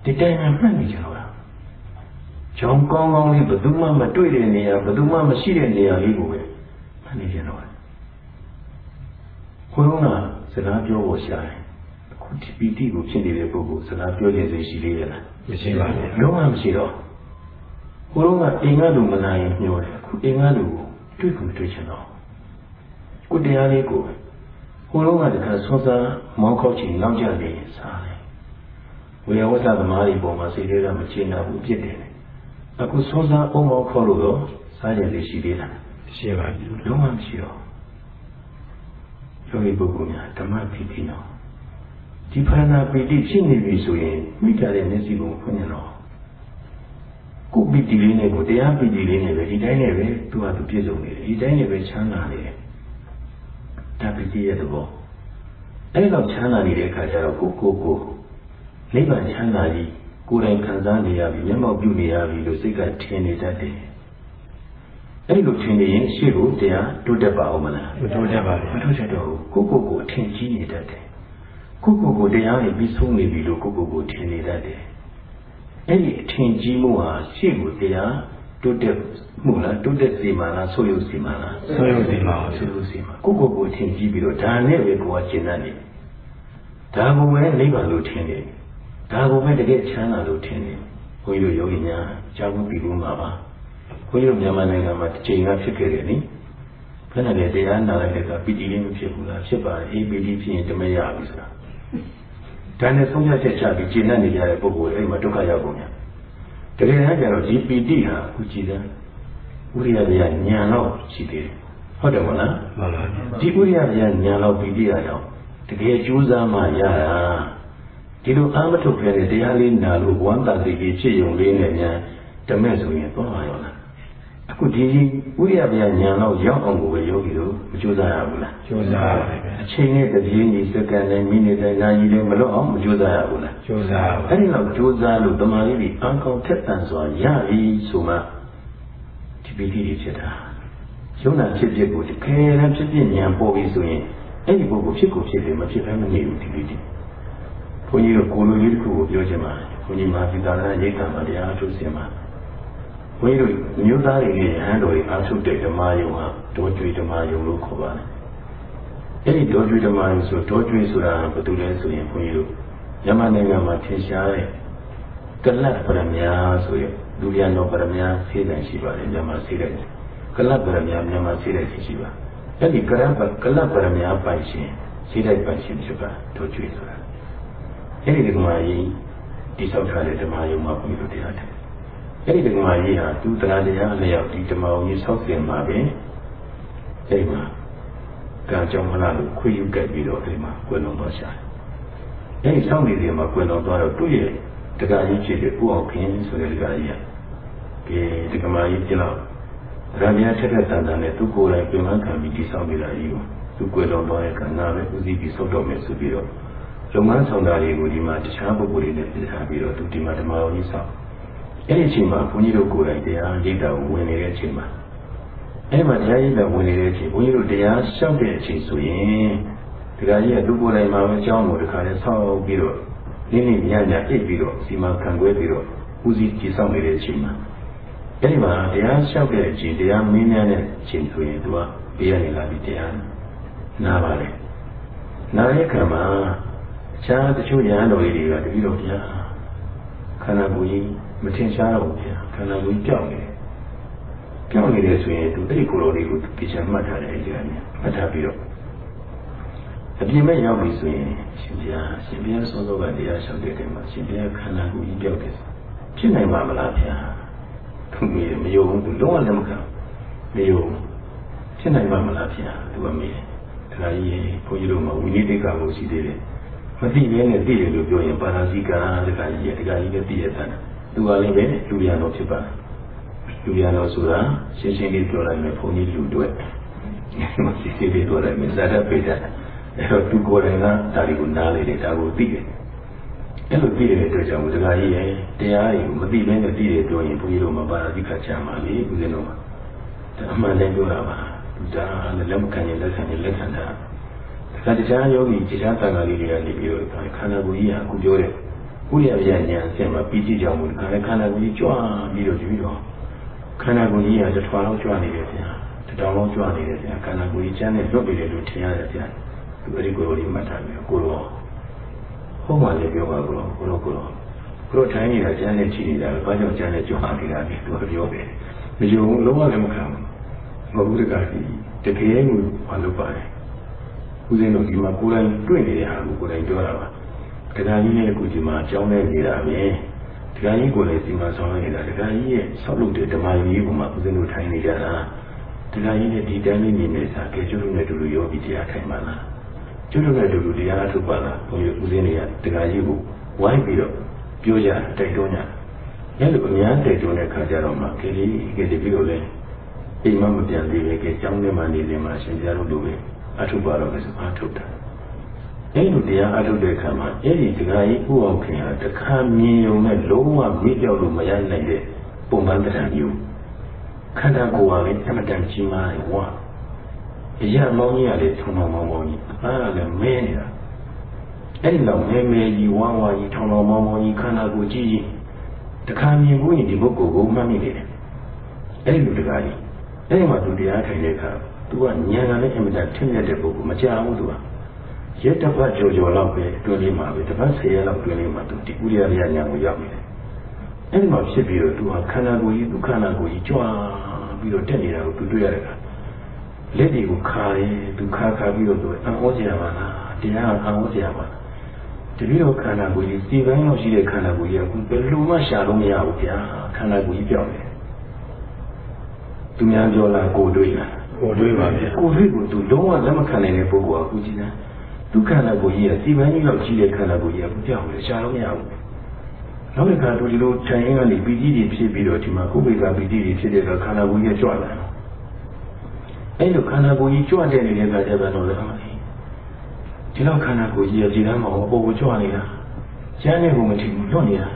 ဒီတိုင်းမှမှတ်နေကြတော့ ကြောင်းကောင်းကောင်းလေးဘယ်သူမှမတွေ့တဲ့နေရာဘယ်သူမှမရှိတဲ့နေရာလေးကိုပဲမှတ်နေကြတော့ကိုယ်ကစကားပြောဖို့ရှာတယ်အခုဒီပီတိကိုဖြစ်နေတဲ့ပုဂ္ဂိုလ်စကားပြောခြင်းစိတ်ရှိလေးရလားမရှိပါဘူးလုံးဝမရှိတော့ကိုယ်ကအိမ်ကလူမလာရင်ညှို့တယ်အခုအိမ်ကလူကိုတွေ့ခုတွေ့ချင်တော့ကိုတရားလေးကိုကိုယ်ကတခါစောစားမောင်းခောက်ချင်နောက်ကြနေစားတယ်ဝေယဝတ္တသမားတွေပေါ်မှာစိတ်တွေကမချနာဘူးဖြစ်တယ် အခုစောစားအုံမောင်းခောက်လို့တော့စားရည်ရှိသေးလားရှိပါပြီလုံးဝမရှိတော့ယောဂီပုဂ္ဂိုလ်များဓမ္မပီတိနော်ဒီဖဏပီတိဖြစ်နေပြီဆိုရင်မိကြတဲ့မျက်စိကိုဖွင့်ရတော့ကိုပီတိလေးနဲ့ကိုတရားပီတိလေးနဲ့ပဲဒီတိုင်းနဲ့ပဲသူကသူပြည့်စုံနေတယ်ဒီတိုင်းနဲ့ပဲချမ်းသာနေတယ်ဒါပီတိရဲ့သဘောအဲ့တော့ချမ်းသာနေတဲ့အခါကျတော့ကိုကိုကိုနိဗ္ဗာန်ချမ်းသာကြီး ကိုယ်တိုင်ခံစားနေရပြီမျက်မှောက်ပြုနေရပြီလို့စိတ်ကထင်နေတတ်တယ်အဲ့ဒီလိုထင်နေရင်ရှေ့ကိုတရားတိုးတက်ပါအောင်မလားမတိုးတတ်ပါဘူးမတိုးတက်တော့ဘူးကိုယ့်ကိုယ်ကိုအထင်ကြီးနေတတ်တယ်ကိုယ့်ကိုယ်ကိုတရားနဲ့ပြီးဆုံးနေပြီလို့ကိုယ့်ကိုယ်ကိုထင်နေတတ်တယ်အဲ့ဒီအထင်ကြီးမှုဟာရှေ့ကိုတရားတိုးတက်မှုလားတိုးတက်စေမှာလားဆိုးရုပ်စေမှာလားဆိုရုပ်စီမှာဆိုးရုပ်စေမှာကိုယ့်ကိုယ်ကိုထင်ကြီးပြီးတော့ဒါနဲ့ပဲကိုယ်ကရှင်းတတ်နေဒါကိုပဲနိဗ္ဗာန်လို့ထင်နေ ဒါကိုပဲတကယ်ချမ်းသာလို့ထင်နေဘုန်းကြီးတို့ယောဂီများကြားဖို့ပြီးလို့မှာပါဘုန်းကြီးတို့မြန်မာနိုင်ငံမှာတစ်ချိန်ကဖြစ်ခဲ့တယ်နိဘယ်နဲ့လဲတရားနာလိုက်တဲ့ကပီတိလေးမဖြစ်ဘူးလားဖြစ်ပါတယ်အေးပီတိဖြစ်ရင်တမရဘူးဆိုတာဒါနဲ့ဆုံးဖြတ်ချက်ချပြီးကျင့်တတ်နေကြတဲ့ပုဂ္ဂိုလ်တွေအဲ့မှာဒုက္ခရောက်ကုန်ကြတကယ်တမ်းကျတော့ဒီပီတိဟာအခုကြည်စမ်းဥရိယတရားဉာဏ်တော့ရှိသေးတယ်ဟုတ်တယ်မလားမှန်ပါဗျာဒီဥရိယတရားဉာဏ်တော့ပီတိရအောင်တကယ်ကြိုးစားမှရတာ ဒီလိုအာမထုတ်ခဲ့တဲ့တရားလေးနာလို့ဝမ်းသာစိတ်ကြီးဖြစ်ုံလေးနဲ့ညာဓမဲ့ဆိုရင်သွားပါရောလားအခုဒီဥရိယတရားဉာဏ်တော့ရောက်အောင်ကိုပဲယောဂီတို့မကြိုးစားရဘူးလားကြိုးစားပါဗျာအချိန်နဲ့တစ်ပြေးညီစက္ကန့်နဲ့မိနစ်နဲ့နာရီနဲ့မလွတ်အောင်မကြိုးစားရဘူးလားကြိုးစားပါအဲ့ဒီလောက်ကြိုးစားလို့တမာလေးဒီအံကောင်းထက်တန်စွာရပြီဆိုမှဒီပီတိတွေဖြစ်တာယုံနာဖြစ်ဖြစ်ကိုတကယ်တမ်းဖြစ်ဖြစ်ဉာဏ်ပေါ်ပြီဆိုရင်အဲ့ဒီပုဂ္ဂိုလ်ဖြစ်ကိုဖြစ်တယ်မဖြစ်ဘဲမနေဘူးဒီပီတိ ဘုန်းကြီးတို့ကိုလိုလေးတစ်ခုကိုပြောချင်ပါတယ်ဘုန်းကြီးမှာဒီသာသနာရိပ်သာမှာတရားထုတ်စင်မှာဘုန်းကြီးတို့မြို့သားတွေနဲ့ဟန်တော်တွေအားထုတ်တဲ့ဓမ္မယုံဟာဒေါ်ကျွေဓမ္မယုံလို့ခေါ်ပါတယ်အဲ့ဒီဒေါ်ကျွေဓမ္မယုံဆိုဒေါ်ကျွေဆိုတာဘာတူလဲဆိုရင်ဘုန်းကြီးတို့မြန်မာနိုင်ငံမှာထင်ရှားတဲ့ကလတ်ပရမညာဆိုရင်လူပြန်တော်ပရမညာဆေးတယ်ရှိပါတယ်မြန်မာဆေးတယ်ကလတ်ပရမညာမြန်မာဆေးတယ်ရှိပါအဲ့ဒီကလတ်ကလတ်ပရမညာပိုင်ရှင်ဆေးတယ်ပိုင်ရှင်ဖြစ်ပါဒေါ်ကျွေဆိုတာ အဲ့ဒီဓမ္မကြီးတိဆောက်ထားတဲ့ဓမ္မယုံမှာဘုန်းကြီးတို့တရားတယ်အဲ့ဒီဓမ္မကြီးဟာသူတရားတရားအလျောက်ဒီဓမ္မယုံကြီးဆောက်တင်မှာပဲအဲ့ဒီမှာကံကြောင့်မလားလို့ခွေယူကပ်ပြီးတော့အဲ့ဒီမှာကွယ်လွန်သွားရှာတယ်အဲဒီဆောင်းနေတယ်မှာကွယ်တော်သွားတော့သူ့ရဲ့တက္ကကြီးဖြစ်တဲ့ကိုအောင်ခင်ဆိုတဲ့တက္ကကြီးကကဲတက္ကမကြီးပြင်တော့ရမယာထက်ထက်တန်တန်နဲ့သူကိုယ်တိုင်ပြင်ပန်းခံပြီးတည်ဆောက်နေတာကြီးကိုသူကွယ်တော်သွားတဲ့ကံနာပဲဦးစီးပြီးဆောက်တော့မယ်ဆိုပြီးတော့ လုပ်ငန်းဆောင်တာတွေကိုဒီမှာတခြားပုဂ္ဂိုလ်တွေနဲ့ပြထားပြီးတော့သူဒီမှာဓမ္မတော်ကြီးဆောက်အဲ့ဒီအချိန်မှာဘုန်းကြီးတို့ကိုယ်တိုင်တရားရိပ်တာကိုဝင်နေတဲ့အချိန်မှာအဲ့ဒီမှာတရားရိပ်တာဝင်နေတဲ့အချိန်ဘုန်းကြီးတို့တရားလျှောက်တဲ့အချိန်ဆိုရင်ဒီကကြီးကသူကိုယ်တိုင်မှာပဲအကြောင်းကိုတစ်ခါလဲဆောက်ပြီးတော့နင်းနေညညအိပ်ပြီးတော့စီမံခံခွဲပြီးတော့ဦးစီးကြည်ဆောင်နေတဲ့အချိန်မှာအဲ့ဒီမှာတရားလျှောက်တဲ့အချိန်တရားမင်းများတဲ့အချိန်ဆိုရင်သူကပေးရနေလာပြီးတရားနားပါလေနားရဲ့ခံမှာအ ခြားတချို့ညာတော်တွေကတပည့်တော်ဗျာခန္ဓာကိုယ်ကြီးမထင်ရှားတော့ဘူးဗျာခန္ဓာကိုယ်ကြီးပြောင်းနေတယ်ပြောင်းနေတယ်ဆိုရင်သူအဲ့ဒီကိုယ်တော်လေးကိုပြချင်မှတ်ထားတယ်အဲ့ဒီကနေမှတ်ထားပြီးတော့အပြင်မဲ့ရောက်ပြီဆိုရင်ရှင်ဘုရားရှင်ဘုရားဆုံးသောကတရားလျှောက်တဲ့တိုင်မှာရှင်ဘုရားခန္ဓာကိုယ်ကြီးပြောက်တယ်ဖြစ်နိုင်ပါမလားဗျာသူမေးမယုံဘူးသူလုံးဝလက်မခံမယုံဖြစ်နိုင်ပါမလားဗျာသူကမေးတယ်ဒါကြီးဘုန်းကြီးတို့မှာဝိနည်းတိတ်ကကိုရှိသေးတယ် မသိဘဲနဲ့သိတယ်လို့ပြောရင်ပါရာဇိကာတခါကြီးရဲ့တခါကြီးလည်းသိရတဲ့သူကလည်းပဲလူရန်တော်ဖြစ်ပါတယ်လူရန်တော်ဆိုတာရှင်းရှင်းလေးပြောလိုက်မယ်ဘုန်းကြီးလူတွေမစစ်စစ်လေးပြောလိုက်မယ်ဇာတ်ပိတ်တာအဲ့တော့သူကိုယ်တိုင်ကဒါတွေကိုနားလေတယ်ဒါကိုသိတယ်အဲ့လိုသိတဲ့အတွက်ကြောင့်ဒကာကြီးရဲ့တရားတွေကိုမသိဘဲနဲ့သိတယ်ပြောရင်ဘုန်းကြီးတို့မှာပါရာဇိကချမ်းပါလေဦးဇင်းတို့မှာဒါအမှန်တည်းပြောတာပါဒါလည်းလက်မခံရင်လက်ခံရင်လက်ခံတာ ဒါတရားယောဂီတရားတန်ခါလေးတွေကနေပြီးတော့ခန္ဓာကိုယ်ကြီးကအခုပြောတဲ့ဥရပြညာအဆင့်မှာပြီးကြည့်ကြမှုဒါလည်းခန္ဓာကိုယ်ကြီးကြွပြီးတော့ပြီးတော့ခန္ဓာကိုယ်ကြီးကတစ်ထွာလောက်ကြွနေတယ်ဗျာတတောင်လောက်ကြွနေတယ်ဗျာခန္ဓာကိုယ်ကြီးကျန်းနဲ့လွတ်ပြီးတယ်လို့ထင်ရတယ်ဗျာသူအဲ့ဒီကိုယ်လေးမှတ်ထားပြီးကိုတော့ဟုတ်ပါလေပြောပါကိုတော့ကိုတော့ကိုတော့ကိုတော့ထိုင်းနေတာကျန်းနဲ့ချီနေတာဘာကြောင့်ကျန်းနဲ့ကြွနေတာလဲသူကပြောတယ်မယုံလုံးဝလည်းမခံဘူးမဟုတ်ဘူးတကားကြီးတကယ်ကိုမလုပ်ပါနဲ့ ဦးဇင်းတို့ဒီမှာကိုယ်တိုင်တွေ့နေတဲ့ဟာကိုကိုယ်တိုင်ပြောတာပါတကားကြီးရဲ့ကိုဒီမှာအကြောင်းနဲ့နေတာပဲတကားကြီးကိုလည်းဒီမှာဆောင်နေတာတကားကြီးရဲ့ဆောက်လုပ်တဲ့ဓမ္မကြီးကမှဦးဇင်းတို့ထိုင်နေကြတာတကားကြီးနဲ့ဒီတိုင်းလေးနေနေစားကဲကျွတ်လို့နဲ့တူတူရောပြီးတရားထိုင်ပါလားကျွတ်လို့နဲ့တူတူတရားထုတ်ပါလားဘုန်းကြီးဦးဇင်းတွေကတကားကြီးကိုဝိုင်းပြီးတော့ပြောကြတိုက်တွန်းကြအဲ့လိုအများတိုက်တွန်းတဲ့ခါကျတော့မှခေလေးခေလေးပြီးတော့လဲအိမ်မမပြန်သေးပဲကဲကျောင်းထဲမှာနေနေမှာရှင်ပြတို့လိုပဲ အထုပါတော့ပဲဆိုအထုတာအဲ့လိုတရားအထုတဲ့အခါမှာအဲ့ဒီတရားကြီးဥအောင်ခင်ဟာတခါမြင်ုံနဲ့လုံးဝမေ့ပြောက်လို့မရနိုင်တဲ့ပုံမှန်တရားမျိုးခန္ဓာကိုယ်ကလည်းအမှန်တန်ကြီးမားတယ်ဝါအရာမောင်းကြီးကလည်းထုံထုံမောင်းမောင်းကြီးအားကလည်းမဲနေတာအဲ့ဒီလောက်မဲမဲကြီးဝါဝါကြီးထုံထုံမောင်းမောင်းကြီးခန္ဓာကိုယ်ကြီးကြီးတခါမြင်ဘူးရင်ဒီပုဂ္ဂိုလ်ကိုမှတ်မိနေတယ်အဲ့ဒီလိုတကားကြီးအဲ့ဒီမှာသူတရားထိုင်တဲ့အခါ သူကဉာဏ်ကလည်းအမှန်တန်ထင်ရတဲ့ပုဂ္ဂိုလ်မကြောက်ဘူးသူကရက်တစ်ပတ်ကြော်ကြော်လောက်ပဲတွင်းလေးမှာပဲတစ်ပတ်ဆယ်ရက်လောက်တွင်းလေးမှာသူဒီဥရိယရိယဉာဏ်ကိုရောက်နေတယ်အဲ့ဒီမှာဖြစ်ပြီးတော့သူကခန္ဓာကိုယ်ကြီးသူခန္ဓာကိုယ်ကြီးကြွားပြီးတော့တက်နေတာကိုသူတွေ့ရတယ်ကလက်တွေကိုခါတယ်သူခါခါပြီးတော့သူအံ့ဩစရာပါလားတရားအံ့ဩစရာပါလားတပည့်တော်ခန္ဓာကိုယ်ကြီးစီပိုင်းလောက်ရှိတဲ့ခန္ဓာကိုယ်ကြီးကဘယ်လိုမှရှာလို့မရဘူးဗျာခန္ဓာကိုယ်ကြီးပြောင်းတယ်သူများပြောလားကိုယ်တွေ့လား ကိုယ်တွေ့ပါဗျာကိုယ်တွေ့ကိုသူလုံးဝလက်မခံနိုင်တဲ့ပုဂ္ဂိုလ်ကအခုကြည့်စမ်းဒုက္ခနာကိုကြီးရဲ့စီမံကြီးလောက်ကြီးတဲ့ခန္ဓာကိုကြီးကဘူးပြောင်းလို့ရှာလို့မရဘူးနောက်တစ်ခါတို့ဒီလိုခြံရင်းကနေပီတိတွေဖြစ်ပြီးတော့ဒီမှာကုပိ္ပပီတိတွေဖြစ်တဲ့တော့ခန္ဓာကိုယ်ကြီးကြွလာတယ်အဲ့လိုခန္ဓာကိုယ်ကြီးကြွတဲ့နေတဲ့အခါကျတော့လည်းအမကြီးဒီလောက်ခန္ဓာကိုယ်ကြီးရဲ့ဒီလမ်းမှာအပေါ်ကိုကြွနေတာကျမ်းနေကိုမထီဘူးလွတ်နေတာ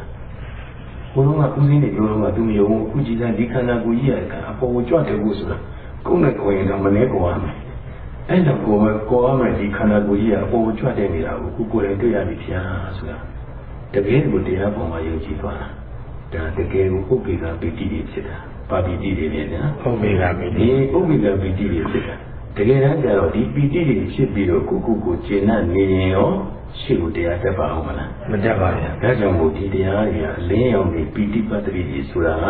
ဘုရားကဦးစင်းနေပြောတော့ကသူမျိုးအခုကြည်စမ်းဒီခန္ဓာကိုယ်ကြီးရဲ့အပေါ်ကိုကြွတယ်လို့ဆိုတာ ကိုယ်နဲ့ကိုယ်ရင်တော့မနေကောရမယ်အဲ့တော့ကိုယ်ကိုယ်အမယ်ဒီခန္ဓာကိုယ်ကြီးကအပေါ်ကိုကြွတဲ့နေတာကိုကိုယ်ကိုယ်တိုင်တွေ့ရပြီဖျားဆိုတာတကယ်ကိုတရားပေါ်မှာယုံကြည်သွားတာဒါတကယ်ကိုဥပ္ပေကပီတိတွေဖြစ်တာပါပီတိတွေနဲ့ညာဥပ္ပေကပီတိဒီဥပ္ပေကပီတိတွေဖြစ်တာတကယ်တမ်းကျတော့ဒီပီတိတွေဖြစ်ပြီးတော့ကိုကိုကိုကျင့်နေရင်ရောရှိကိုတရားတက်ပါအောင်မလားမတက်ပါဘူးဒါကြောင့်မို့ဒီတရားတွေကအလင်းရောင်ပြီးပီတိပတ္တိတွေဆိုတာက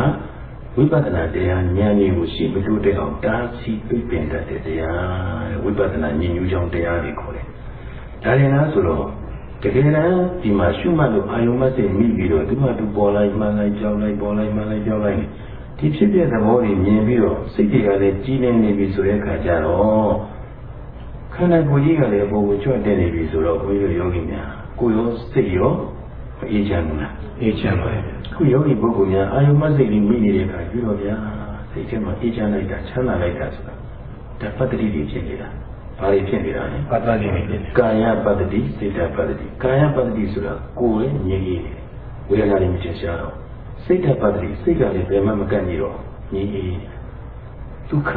ဝိပဿနာတရားဉာဏ်ကြီးကိုရှိမလို့တဲ့အောင်တားဆီးပြပင်တတ်တဲ့တရားဝိပဿနာဉာဏ်ယူကြောင်းတရားတွေခေါ်တယ်။ဒါရင်လားဆိုတော့တကယ်တမ်းဒီမှာရှုမှတ်လို့အာယုံမသိမိပြီးတော့ဒီမှာသူပေါ်လိုက်မှန်လိုက်ကြောက်လိုက်ပေါ်လိုက်မှန်လိုက်ကြောက်လိုက်ဒီဖြစ်တဲ့သဘောတွေမြင်ပြီးတော့စိတ်တွေကလည်းကြီးနေနေပြီဆိုတဲ့အခါကျတော့ခန္ဓာကိုယ်ကြီးကလည်းပုံကိုကြွတ်တက်နေပြီဆိုတော့ဘုရားယောဂီများကိုယ်ရောစိတ်ရော အေးချမ်းလားအေးချမ်းပါရဲ့ခုယောဂီပုဂ္ဂိုလ်များအာယုံမစိတ်လေးမိနေတဲ့အခါပြီးတော့ဗျာစိတ်ထဲမှာအေးချမ်းလိုက်တာချမ်းသာလိုက်တာဆိုတာဒါပတ္တိတွေဖြစ်နေတာဘာတွေဖြစ်နေတာလဲပတ္တိတွေဖြစ်နေကာယပတ္တိစေတပတ္တိကာယပတ္တိဆိုတာကိုယ်ရဲ့ငြိမ်ကြီးဝေဒနာတွေမချင်ရှားတော့စိတ်တပတ္တိစိတ်ကလည်းဘယ်မှမကန့်နေတော့ငြိမ်ကြီးဒုက္ခ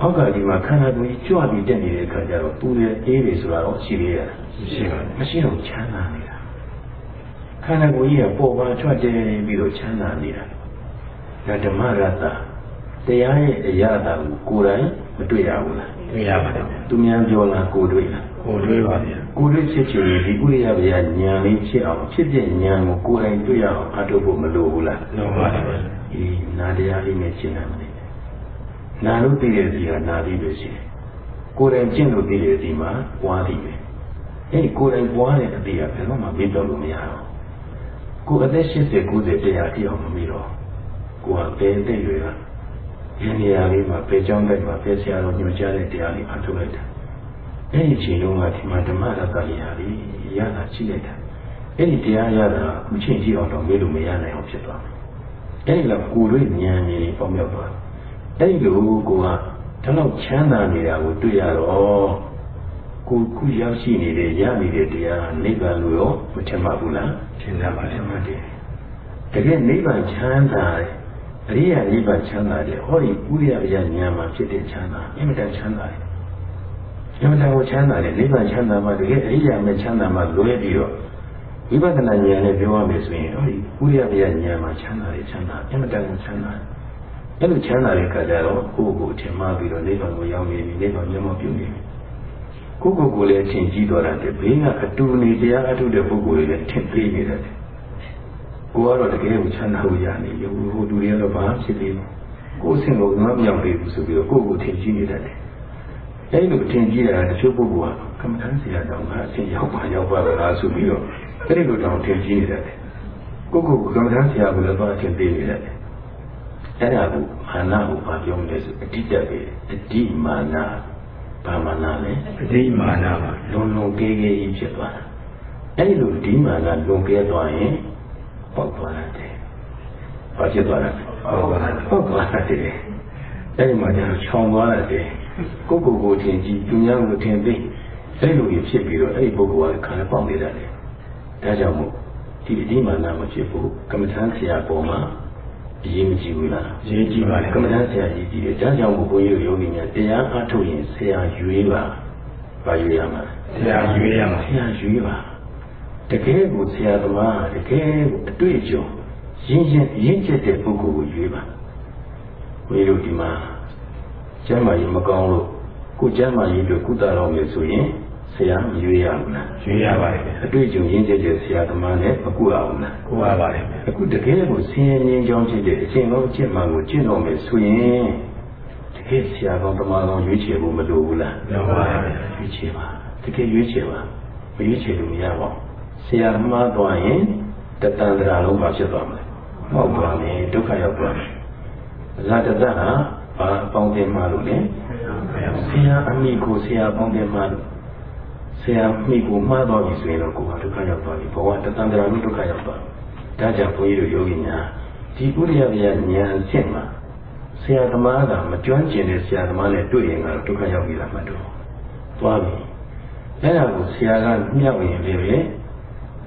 ဟောက်ကဒီမှာခန္ဓာကိုယ်ကြီးကြွပြီးတက်နေတဲ့အခါကျတော့ပူတယ်အေးတယ်ဆိုတာတော့ရှိသေးရဲ့မရှိပါဘူးမရှိတော့ချမ်းသာနေတာ ခန္ဓာကိုယ်ကြီးကပေါ်ပါချွတ်တယ်ပြီးတော့ချမ်းသာနေတာဒါဓမ္မရတတရားရဲ့အရာတာကိုကိုယ်တိုင်မတွေ့ရဘူးလားတွေ့ရပါတယ်သူများပြောလားကိုယ်တွေ့လားကိုယ်တွေ့ပါဗျာကိုယ်တွေ့ဖြစ်ချင်ဒီဥရိယဗျာဉာဏ်လေးဖြစ်အောင်ဖြစ်တဲ့ဉာဏ်ကိုကိုယ်တိုင်တွေ့ရအောင်အထုတ်ဖို့မလိုဘူးလားလိုပါတယ်ဒီနာတရားလေးနဲ့ရှင်းနိုင်တယ်နာလို့သိတဲ့စီကနာပြီးလို့ရှိတယ်ကိုယ်တိုင်ကျင့်လို့သိတဲ့စီမှာပွားသည်ပဲအဲ့ဒီကိုယ်တိုင်ပွားတဲ့အတိအဘယ်တော့မှမေ့တော့လို့မရတော့ ကိုယ်အသက်80 90တရားတိအောင်မမီတော့ကိုယ်ကဘယ်အသက်ရွယ်ကဒီနေရာလေးမှာပေကြောင်းတိုက်မှာပဲဆရာတော်ညွှန်ကြားတဲ့တရားလေးအထုတ်လိုက်တာအဲ့ဒီချိန်လုံးကဒီမှာဓမ္မရတ္တရာလေးရတာရှိလိုက်တာအဲ့ဒီတရားရတာအခုချိန်ကြည့်အောင်တော့မေးလို့မရနိုင်အောင်ဖြစ်သွားတယ်အဲ့ဒီလောက်ကိုယ်တွေ့ဉာဏ်မြင်ပေါက်မြောက်သွားအဲ့ဒီလိုကိုကဒီလောက်ချမ်းသာနေတာကိုတွေ့ရတော့ကိုခုရောက်ရှိနေတဲ့ရနေတဲ့တရားနိဗ္ဗာန်လို့ရောမထင်ပါဘူးလား ထင်ပါပါထင်ပါတယ်တကယ်နိဗ္ဗာန်ချမ်းသာတယ်အရိယာနိဗ္ဗာန်ချမ်းသာတယ်ဟောဒီဥရိယဗျာဉာဏ်မှာဖြစ်တဲ့ချမ်းသာအင်မတန်ချမ်းသာတယ်အင်မတန်ကိုချမ်းသာတယ်နိဗ္ဗာန်ချမ်းသာမှတကယ်အရိယာမဲ့ချမ်းသာမှလွဲပြီးတော့ဝိပဿနာဉာဏ်နဲ့ပြောရမယ်ဆိုရင်ဟောဒီဥရိယဗျာဉာဏ်မှာချမ်းသာတယ်ချမ်းသာအင်မတန်ကိုချမ်းသာအဲ့လိုချမ်းသာတဲ့ခါကျတော့ကိုယ့်ကိုယ်ထင်မှားပြီးတော့နိဗ္ဗာန်ကိုရောက်နေပြီနိဗ္ဗာန်မျက်မှောက်ပြုနေပြီ ကိုယ့်ကိုယ်ကိုလည်းထင်ကြီးတော်တယ်ဘေးကအတူနေတရားအထုတဲ့ပုဂ္ဂိုလ်တွေလည်းထင်သေးနေတယ်ကိုကတော့တကယ်ကိုချမ်းသာဖို့ရနေရုပ်ဟိုလူတွေကတော့ဘာဖြစ်သေးလဲကိုယ်ဆင်ကိုငါမရောက်သေးဘူးဆိုပြီးတော့ကိုယ့်ကိုထင်ကြီးနေတတ်တယ်အဲဒီလိုထင်ကြီးတာတချို့ပုဂ္ဂိုလ်ကကမ္မထမ်းဆရာတော်ကအဆင်ရောက်ပါရောက်ပါလားဆိုပြီးတော့အဲဒီလိုတောင်ထင်ကြီးနေတတ်တယ်ကိုယ့်ကိုကမ္မထမ်းဆရာကလည်းတော့ထင်သေးနေတတ်တယ်အဲ့ဒါကိုမာနကိုဘာပြောမလဲဆိုအတိတ်ပဲအတိမာန ဘာမာနလဲအတိမာနပါလုံလုံကဲကဲကြီးဖြစ်သွားတာအဲ့ဒီလိုဒီမာနလုံကဲသွားရင်ပေါက်သွားတယ်။ဘာဖြစ်သွားလဲ။ပေါက်သွားတယ်။ပေါက်သွားတယ်။အဲဒီမှာကျတော့ခြောင်သွားတယ်။ကိုကိုကိုထင်ကြည့်သူများကိုထင်သိအဲ့လိုကြီးဖြစ်ပြီးတော့အဲ့ဒီပုဂ္ဂိုလ်ကခါပေါက်နေတယ်။ဒါကြောင့်မို့ဒီအဒီမာနမဖြစ်ဘူးကမ္မထမ်းဆရာပေါ်မှာ အရေးမကြီးဘူးလားရေးကြည့်ပါလေကမ္မဋ္ဌာန်းဆရာကြီးကြီးတယ်ဒါကြောင့်ဘုန်းကြီးတို့ယောဂီများတရားအားထုတ်ရင်ဆရာရွေးပါပါရွေးရမှာဆရာရွေးရမှာဆရာရွေးပါတကယ်ကိုဆရာသမားတကယ်ကိုအတွေ့အကြုံရင်းရင်းရင်းချက်တဲ့ပုဂ္ဂိုလ်ကိုရွေးပါဘုန်းကြီးတို့ဒီမှာကျမ်းမာရေးမကောင်းလို့ကိုကျမ်းမာရေးတို့ကုသတော်မယ်ဆိုရင် ဆရာမရွေးရဘူးလားရွေးရပါလေအတွေ့အကြုံရင်းချက်တဲ့ဆရာသမားနဲ့မကူရဘူးလားကိုပါပါလေအခုတကယ်ကိုဆင်းရဲငြိမ်းချမ်းဖြစ်တဲ့အကျင့်ကောင်းအကျင့်မှန်ကိုကျင့်တော်မယ်ဆိုရင်တကယ်ဆရာကောင်းတမန်ကောင်းရွေးချယ်ဖို့မလိုဘူးလားလောပါလေရွေးချယ်ပါတကယ်ရွေးချယ်ပါမရွေးချယ်လို့မရပါဘူးဆရာမှားသွားရင်တတန်တရာလုံးပါဖြစ်သွားမယ်မဟုတ်ပါနဲ့ဒုက္ခရောက်သွားမယ်ဇာတတဟာဘာအပေါင်းတင်မှလို့လဲဆရာအမိကိုဆရာအပေါင်းတင်မှလို့ ဆရာမိကိုမှားသွားပြီဆိုရင်တော့ကိုယ်ကဒုက္ခရောက်သွားပြီဘဝတတန်တရာလုံးဒုက္ခရောက်သွားတယ်ဒါကြောင့်ဘုန်းကြီးတို့ယောဂီများဒီပုရိယဗျာဉာဏ်အစ်မှာဆရာသမားကမကျွမ်းကျင်တဲ့ဆရာသမားနဲ့တွေ့ရင်ကတော့ဒုက္ခရောက်ပြီလားမှတ်တော့သွားပြီအဲ့ဒါကိုဆရာကမြောက်ရင်လည်းပဲ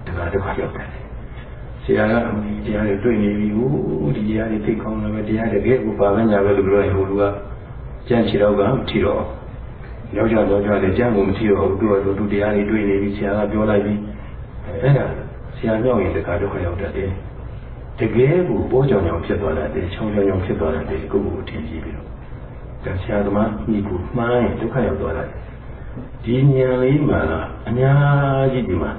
တခါဒုက္ခရောက်တယ်ဆရာကအမီတရားတွေတွေ့နေပြီဟိုဒီတရားတွေသိကောင်းတယ်ပဲတရားတကယ်ကိုပါမညာပဲလို့ပြောရင်ဟိုလူကကြံ့ချီတော့ကမထီတော့ ယောက်ျားယောက်ျားလည်းကြံ့ကိုမထီတော့ဘူးသူကသူတရားတွေတွေ့နေပြီဆရာကပြောလိုက်ပြီအဲ့ဒါဆရာမြောက်ရင်တခါဒုက္ခရောက်တတ်တယ်တကယ်ကိုပေါ်ကြောင်ကြောင်ဖြစ်သွားတယ်ချောင်းချောင်းချောင်းဖြစ်သွားတယ်ကိုယ့်ကိုယ်ထင်ကြည့်ပြီးတော့ဒါဆရာသမားမိကိုမှားရင်ဒုက္ခရောက်သွားတယ်ဒီဉာဏ်လေးမှာအများကြီးဒီမှာ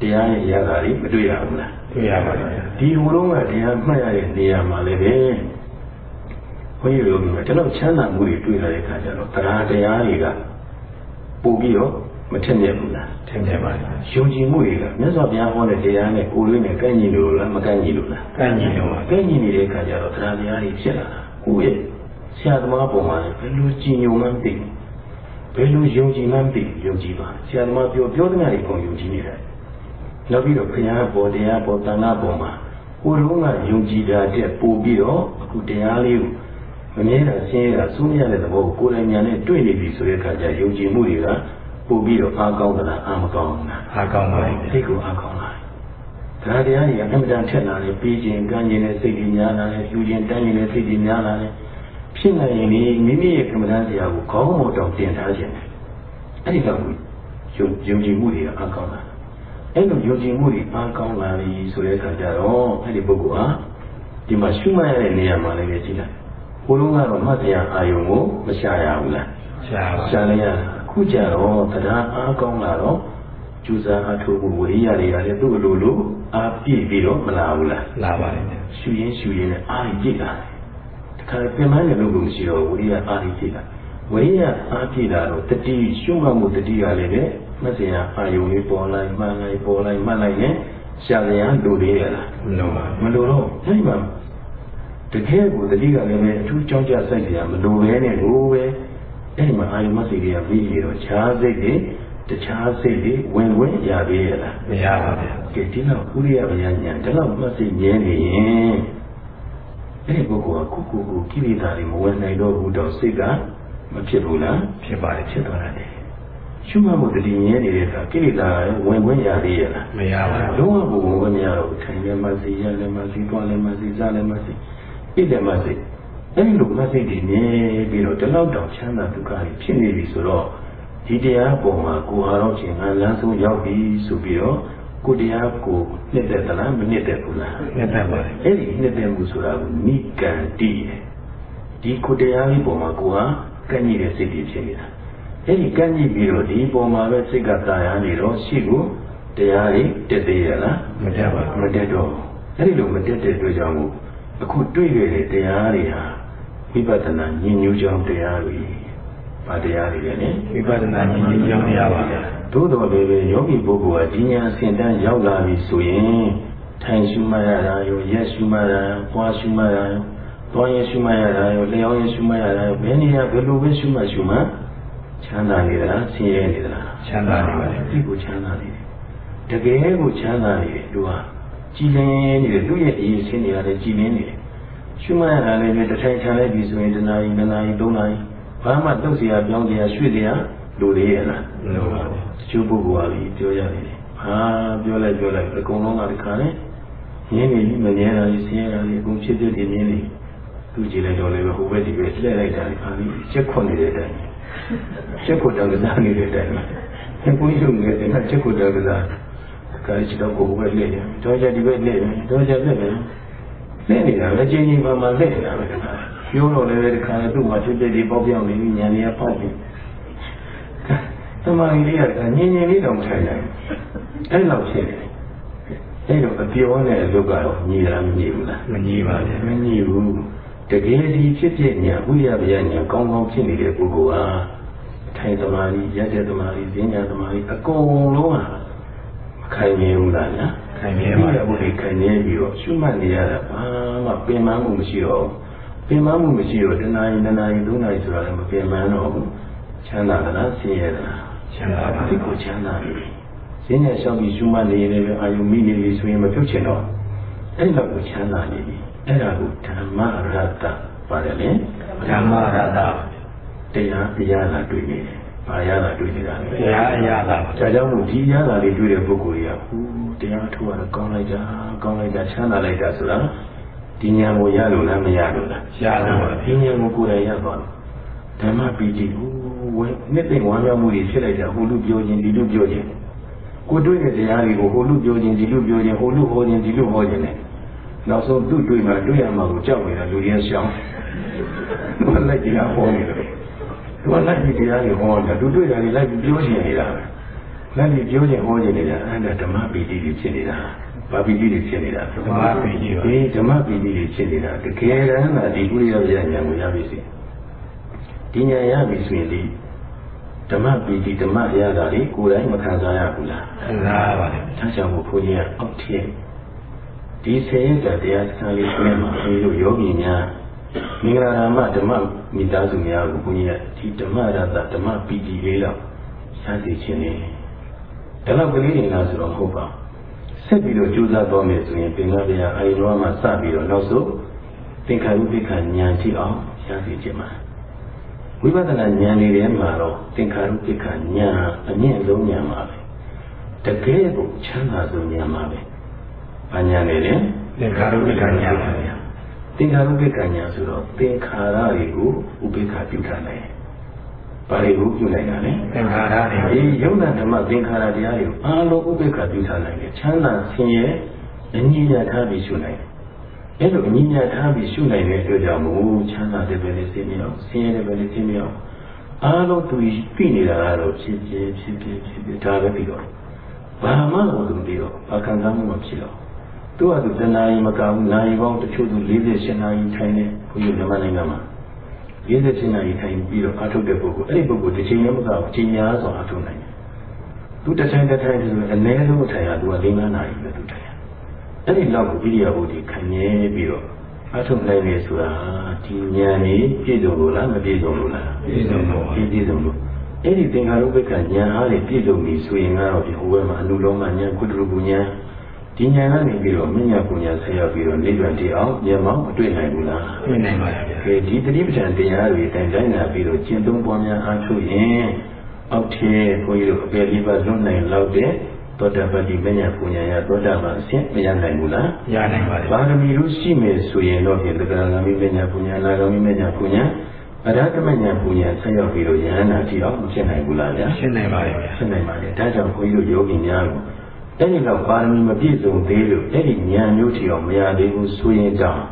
တရားရဲ့အရာတွေမတွေ့ရဘူးလားတွေ့ရပါလေဒီဟိုတော့ကတရားမှတ်ရတဲ့နေရာမှာလည်းပဲ ဘုန်းကြီးတို့ကကျွန်တော်ချမ်းသာမှုတွေတွေ့လာတဲ့အခါကျတော့တရားတရားတွေကပို့ပြီးတော့မထက်မြက်ဘူးလားထင်တယ်ပါလေယုံကြည်မှုတွေကမြတ်စွာဘုရားဟောတဲ့တရားနဲ့ကိုယ်လေးနဲ့ကန့်ညီလို့လားမကန့်ညီလို့လားကန့်ညီတော့ပါကန့်ညီနေတဲ့အခါကျတော့တရားတရားတွေဖြစ်လာတာကိုယ့်ရဲ့ဆရာသမားပုံမှာလည်းဘယ်လိုကြည်ညိုမှန်းသိဘယ်လိုယုံကြည်မှန်းသိယုံကြည်ပါဆရာသမားပြောပြောတဲ့နေရာတွေပုံယုံကြည်နေတယ်နောက်ပြီးတော့ဘုရားပေါ်တရားပေါ်တန်ခါပေါ်မှာကိုယ်လုံးကယုံကြည်တာတဲ့ပို့ပြီးတော့အခုတရားလေးကို မမြဲတာဆင်းရဲတာစိုးရတဲ့သဘောကိုကိုယ်တိုင်ညာနဲ့တွေ့နေပြီဆိုတဲ့အခါကျယုံကြည်မှုတွေကပို့ပြီးတော့အားကောင်းသလားအားမကောင်းဘူးလားအားကောင်းပါလေစိတ်ကိုအားကောင်းလာတယ်ဒါတရားတွေကအမှန်တန်ထက်လာတယ်ပြီးခြင်းကံခြင်းနဲ့စိတ်ကြီးများလာတယ်ယူခြင်းတန်းခြင်းနဲ့စိတ်ကြီးများလာတယ်ဖြစ်နိုင်ရင်ဒီမိမိရဲ့ကမ္မဋ္ဌာန်းတရားကိုခေါင်းမောတောင်တင်ထားခြင်းတယ်အဲ့ဒီတော့ယုံယုံကြည်မှုတွေအားကောင်းလာအဲ့လိုယုံကြည်မှုတွေအားကောင်းလာပြီဆိုတဲ့အခါကျတော့အဲ့ဒီပုဂ္ဂိုလ်ဟာဒီမှာရှုမှတ်ရတဲ့နေရာမှာလည်းကြည့်လိုက် ဘုလုံးကတော့မှတ်တရားအာယုံကိုမရှာရဘူးလားရှားပါရှာလိုက်ရအခုကြတော့တရားအားကောင်းလာတော့ကျူစာအထုမှုဝိရိယတွေကလည်းသူ့အလိုလိုအားပြည့်ပြီးတော့မလာဘူးလားလာပါလေရှူရင်းရှူရင်းနဲ့အားကြီးကြည့်လာတယ်တခါပြန်မတဲ့လို့ကိုမရှိတော့ဝိရိယအားကြီးကြည့်လာဝိရိယအားပြည့်လာတော့တတိရှုမှတ်မှုတတိကလည်းပဲမစင်အာယုံလေးပေါ်လိုက်မှန်လိုက်ပေါ်လိုက်မှန်လိုက်နဲ့ရှာရန်လိုသေးရလားမလို့ပါမလိုတော့အဲ့မှာ တကယ်ကိုတတိကလည်းပဲအထူးကြောင်းကြစိုက်ကြရမလိုပဲနဲ့ကိုပဲအဲ့ဒီမှာအာယုံမစိတ်တွေကပြီးရတော့ခြားစိတ်တွေတခြားစိတ်တွေဝင်ဝင်ရသေးရလားမရပါဗျာကဲဒီလောက်ဥရိယဗျာညာဒီလောက်မှတ်စိတ်မြဲနေရင်အဲ့ဒီပုဂ္ဂိုလ်ကကိုကိုကိုကိလေသာတွေမဝင်နိုင်တော့ဘူးတော့စိတ်ကမဖြစ်ဘူးလားဖြစ်ပါလေဖြစ်သွားတယ်ရှုမှတ်မှုတတိမြဲနေတဲ့အခါကိလေသာဝင်ဝင်ရသေးရလားမရပါဘူးလုံးဝဘုံဝင်မရတော့ဘူးထိုင်လည်းမစီရလည်းမစီတွားလည်းမစီစားလည်းမစီ ပြည့်လည်းမစီအဲ့ဒီလိုမစိတ်တွေမြဲပြီးတော့ဒီလောက်တောင်ချမ်းသာဒုက္ခတွေဖြစ်နေပြီဆိုတော့ဒီတရားပုံမှာကိုဟာတော့ချင်းငါလမ်းဆုံးရောက်ပြီဆိုပြီးတော့ကိုတရားကိုနှစ်သက်သလားမနှစ်သက်ဘူးလားနှစ်သက်ပါလေအဲ့ဒီနှစ်သက်မှုဆိုတာကိုနိကံတိတယ်ဒီကိုတရားလေးပုံမှာကိုဟာကန့်ညိတဲ့စိတ်တွေဖြစ်နေတာအဲ့ဒီကန့်ညိပြီးတော့ဒီပုံမှာပဲစိတ်ကတာယာနေတော့ရှိကိုတရားတွေတက်သေးရလားမတက်ပါမတက်တော့ဘူးအဲ့ဒီလိုမတက်တဲ့အတွက်ကြောင့်မို့ အခုတွေ့ခဲ့တဲ့တရားတွေဟာဝိပဿနာဉာဏ်ညူးကြောင်းတရားတွေဘာတရားတွေလဲနဲ့ဝိပဿနာဉာဏ်ကြီးကြောင်းရပါဗျာသို့တော်လည်းပဲယောဂီပုဂ္ဂိုလ်ကဒီဉာဏ်အစဉ်တန်းရောက်လာပြီဆိုရင်ထိုင်ရှုမှတ်ရတာရောရက်ရှုမှတ်ရတာပွားရှုမှတ်ရတာရောသွားရင်ရှုမှတ်ရတာရောလျှောင်းရင်ရှုမှတ်ရတာရောဘယ်နေရာဘယ်လိုပဲရှုမှတ်ရှုမှတ်ချမ်းသာနေသလားဆင်းရဲနေသလားချမ်းသာနေပါလေဒီကိုချမ်းသာနေတယ်တကယ်ကိုချမ်းသာနေတယ်သူက ကြည်လင်းနေတယ်သူ့ရဲ့အရေးဆင်းနေရတယ်ကြည်လင်းနေတယ်ရှုမှတ်ရတာလည်းပဲတစ်ထိုင်ထိုင်လိုက်ပြီဆိုရင်တစ်နာရီနှစ်နာရီသုံးနာရီဘာမှတုတ်เสียပြောင်းเสียရွှေ့เสียလိုသေးရဲ့လား မလို့ပါဘူး တချို့ပုဂ္ဂိုလ်ကလည်းပြောရတယ်ဟာပြောလိုက်ပြောလိုက်အကုန်လုံးကဒီခါနဲ့ မြင်းနေမမြဲတာကြီးဆင်းရဲတာကြီးအကုန်ဖြစ်ဖြစ်ဒီမြင်းနေသူကြည့်လိုက်တော့လည်းဟိုဘက်ဒီဘက်လှည့်လိုက်တာခါပြီးချက်ခွန်နေတဲ့အတိုင်းချက်ခွန်တောင်ကစားနေတဲ့အတိုင်းအကိုရုံငယ်တဲ့ချက်ခွန်တောင်ကစား ကာချတော့ကိုဘက်လှည့်တယ်တော့ကြဒီဘက်လှည့်တယ်တော့ကြလှည့်တယ်လှည့်နေတာလည်းချင်းချင်းပါမှလှည့်နေတာပဲပြောတော့လည်းဒီခါသူ့မှာဖြစ်ဖြစ်ဒီပေါက်ပြောင်းနေပြီညာနေရပေါက်ပြီတမန်ကြီးကညင်ညင်လေးတော့မထိုင်နိုင်အဲ့လောက်ဖြစ်တယ်အဲ့တော့အပြောနဲ့အလုပ်ကတော့ညီတာမညီဘူးလားမကြီးပါဗျာမညီဘူးတကယ်ဒီဖြစ်ဖြစ်ညာဥရဗျာညာကောင်းကောင်းဖြစ်နေတဲ့ပုဂ္ဂိုလ်ဟာထိုင်သမာဓိရတဲ့သမာဓိဈဉ္ညာသမာဓိအကုန်လုံးဟာမ ခိုင်မြဲဘူးလားညာခိုင်မြဲပါဘုရားခိုင်မြဲပြီးတော့ရှုမှတ်နေရတာဘာမှပင်ပန်းမှုမရှိတော့ဘူးပင်ပန်းမှုမရှိတော့တဏှာရင်တဏှာရင်ဒုနာရင်ဆိုတာလည်းမပင်ပန်းတော့ဘူးချမ်းသာသလားဆင်းရဲသလားချမ်းသာပါဒီကိုချမ်းသာပြီဈဉ္ညာလျှောက်ပြီးရှုမှတ်နေရင်လည်းအာယုမိနေပြီဆိုရင်မပြုတ်ချင်တော့အဲ့လောက်ကိုချမ်းသာနေပြီအဲ့ဒါကိုဓမ္မရတ္တပါတယ်လေဓမ္မရတ္တတရားတရားလာတွေ့နေတယ်။ ဘာရလာတွေ့နေတာလဲတရားအရာသာ။ဒါကြောင့်မို့ဒီရလာလေးတွေ့တဲ့ပုဂ္ဂိုလ်ကြီးကဟူတရားထုတ်ရတော့ကောင်းလိုက်တာကောင်းလိုက်တာချမ်းသာလိုက်တာဆိုတာဒီဉာဏ်ကိုရလို့လားမရလို့လားရလို့ပါဒီဉာဏ်ကိုကိုယ်တိုင်ရသွားတယ်ဓမ္မပီတိဟူဝဲနှစ်သိမ့်ဝမ်းမြောက်မှုတွေဖြစ်လိုက်တာဟိုလူပြောခြင်းဒီလူပြောခြင်းကိုတွေ့တဲ့တရားတွေကိုဟိုလူပြောခြင်းဒီလူပြောခြင်းဟိုလူဟောခြင်းဒီလူဟောခြင်းနဲ့နောက်ဆုံးသူ့တွေ့မှတွေ့ရမှာကိုကြောက်နေတာလူတွေရှောင်းသူကလိုက်ကြည့်တာဟောနေတယ် သူကလိုက်ကြည့်တရားတွေဟောနေတာသူတွေ့တာတွေလိုက်ပြီးပြောချင်နေတာပဲလိုက်ပြီးပြောချင်ဟောချင်နေတာအဲ့ဒါဓမ္မပီတိတွေဖြစ်နေတာဘာပီတိတွေဖြစ်နေတာဓမ္မပီတိပါဒီဓမ္မပီတိတွေဖြစ်နေတာတကယ်တမ်းကဒီကုရိယဗျာဉာဏ်ကိုရပြီစီဒီဉာဏ်ရပြီဆိုရင်ဒီဓမ္မပီတိဓမ္မရတာလေကိုယ်တိုင်မခံစားရဘူးလားခံစားရပါတယ်။ဒါကြောင့်မို့ဘုန်းကြီးကအောက်ထည့်ဒီဆေရတတရားစံလေးနဲ့မှာဘုန်းကြီးတို့ယောဂီများ မင်္ဂလာဓမ္မဓမ္မမိသားစုများကိုဘုန်းကြီးကဒီဓမ္မရတဓမ္မပီတိလေးတော့စသည်ခြင်းနေဒါတော့ကလေးတွေလားဆိုတော့မဟုတ်ပါဘူးဆက်ပြီးတော့ကြိုးစားသွားမယ်ဆိုရင်ပင်ကဗျာအာယုံမှာစပြီးတော့နောက်ဆုံးသင်္ခါရုပ္ပခဉာဏ်ထိအောင်ရသည်ခြင်းမှာဝိပဿနာဉာဏ်လေးထဲမှာတော့သင်္ခါရုပ္ပခဉာဏ်အမြင့်ဆုံးဉာဏ်ပါပဲတကယ်ကိုချမ်းသာဆုံးဉာဏ်ပါပဲ။ဘာဉာဏ်လဲလဲသင်္ခါရုပ္ပကညာပါဗျာ သင်္ခါရုပ္ပခဉာဏ်ဆိုတော့သင်္ခါရတွေကိုဥပိ္ပခပြုထားတယ်။ဘာတွေကိုပြုနိုင်တာလဲသင်္ခါရတွေဒီယုံနာဓမ္မသင်္ခါရတရားတွေကိုအားလုံးဥပိ္ပခပြုထားနိုင်တယ်။ချမ်းသာဆင်းရဲအငြိညာထားပြီးရှုနိုင်တယ်။အဲ့လိုအငြိညာထားပြီးရှုနိုင်တဲ့အတွက်ကြောင့်မို့ချမ်းသာတဲ့ပဲလေးသိမြောက်ဆင်းရဲတဲ့ပဲလေးသိမြောက်အားလုံးသူပြနေတာကတော့ဖြစ်ဖြစ်ဖြစ်ဖြစ်ဖြစ်ဖြစ်ဒါပဲပြီးတော့ဘာမှမဟုတ်ဘူးပြီးတော့ဘာခံစားမှုမဖြစ်တော့ သူကသူတဏှာကြီးမကဘူးနာရီပေါင်းတချို့သူ48နာရီထိုင်နေဘုရားမြန်မာနိုင်ငံမှာ48နာရီထိုင်ပြီးတော့အားထုတ်တဲ့ပုဂ္ဂိုလ်အဲ့ဒီပုဂ္ဂိုလ်တစ်ချိန်လည်းမကဘူးချိန်များစွာအားထုတ်နိုင်တယ်သူတစ်ချိန်တစ်ထိုင်ဆိုရင်အနည်းဆုံးထိုင်ရသူက၄၅နာရီပဲသူထိုင်ရအဲ့ဒီလောက်ကိုဣရိယာပုဒီခံနေပြီးတော့အားထုတ်နိုင်တယ်ဆိုတာဒီဉာဏ်ကြီးပြည့်စုံလို့လားမပြည့်စုံလို့လားပြည့်စုံပါပြည့်စုံလို့အဲ့ဒီသင်္ခါရုပ္ပကဉာဏ်အားဖြင့်ပြည့်စုံပြီဆိုရင်ကတော့ဒီဟိုဘက်မှာအနုလောမဉာဏ်ကုတ္တရပူဉာဏ် ဒီဉာဏ်ကနေပြီးတော့မြညာပူဉာဏ်ဆက်ရောက်ပြီးတော့နိဗ္ဗာန်တည်အောင်ဉာဏ်မောင်းမတွေ့နိုင်ဘူးလားပြည့်နိုင်ပါဗျာကဲဒီတတိပဋ္ဌာန်တရားတွေတိုင်တိုင်းလာပြီးတော့ကျင့်သုံးပွားများအားထုတ်ရင်အောက်ထဲဘုန်းကြီးတို့အပေလေးပါလွတ်နိုင်လောက်တဲ့သောတာပတ္တိမညာပူဉာဏ်ရသောတာပန်အဆင့်မရနိုင်ဘူးလားရနိုင်ပါတယ်ဘာဂမီလို့ရှိမယ်ဆိုရင်တော့ဖြင့်သက္ကရာဂမိမညာပူညာနာဂမိမညာပူညာအရဟတမညာပူညာဆက်ရောက်ပြီးတော့ယဟန္တာတိအောင်မဖြစ်နိုင်ဘူးလားဗျာရှင်းနိုင်ပါတယ်ဗျာဖြစ်နိုင်ပါလေဒါကြောင့်ဘုန်းကြီးတို့ယောဂီများကို အဲ့ဒီတော့ပါရမီမပြည့်စုံသေးလို့အဲ့ဒီဉာဏ်မျိုးထီအောင်မရသေးဘူးဆိုရင်ကြောင့်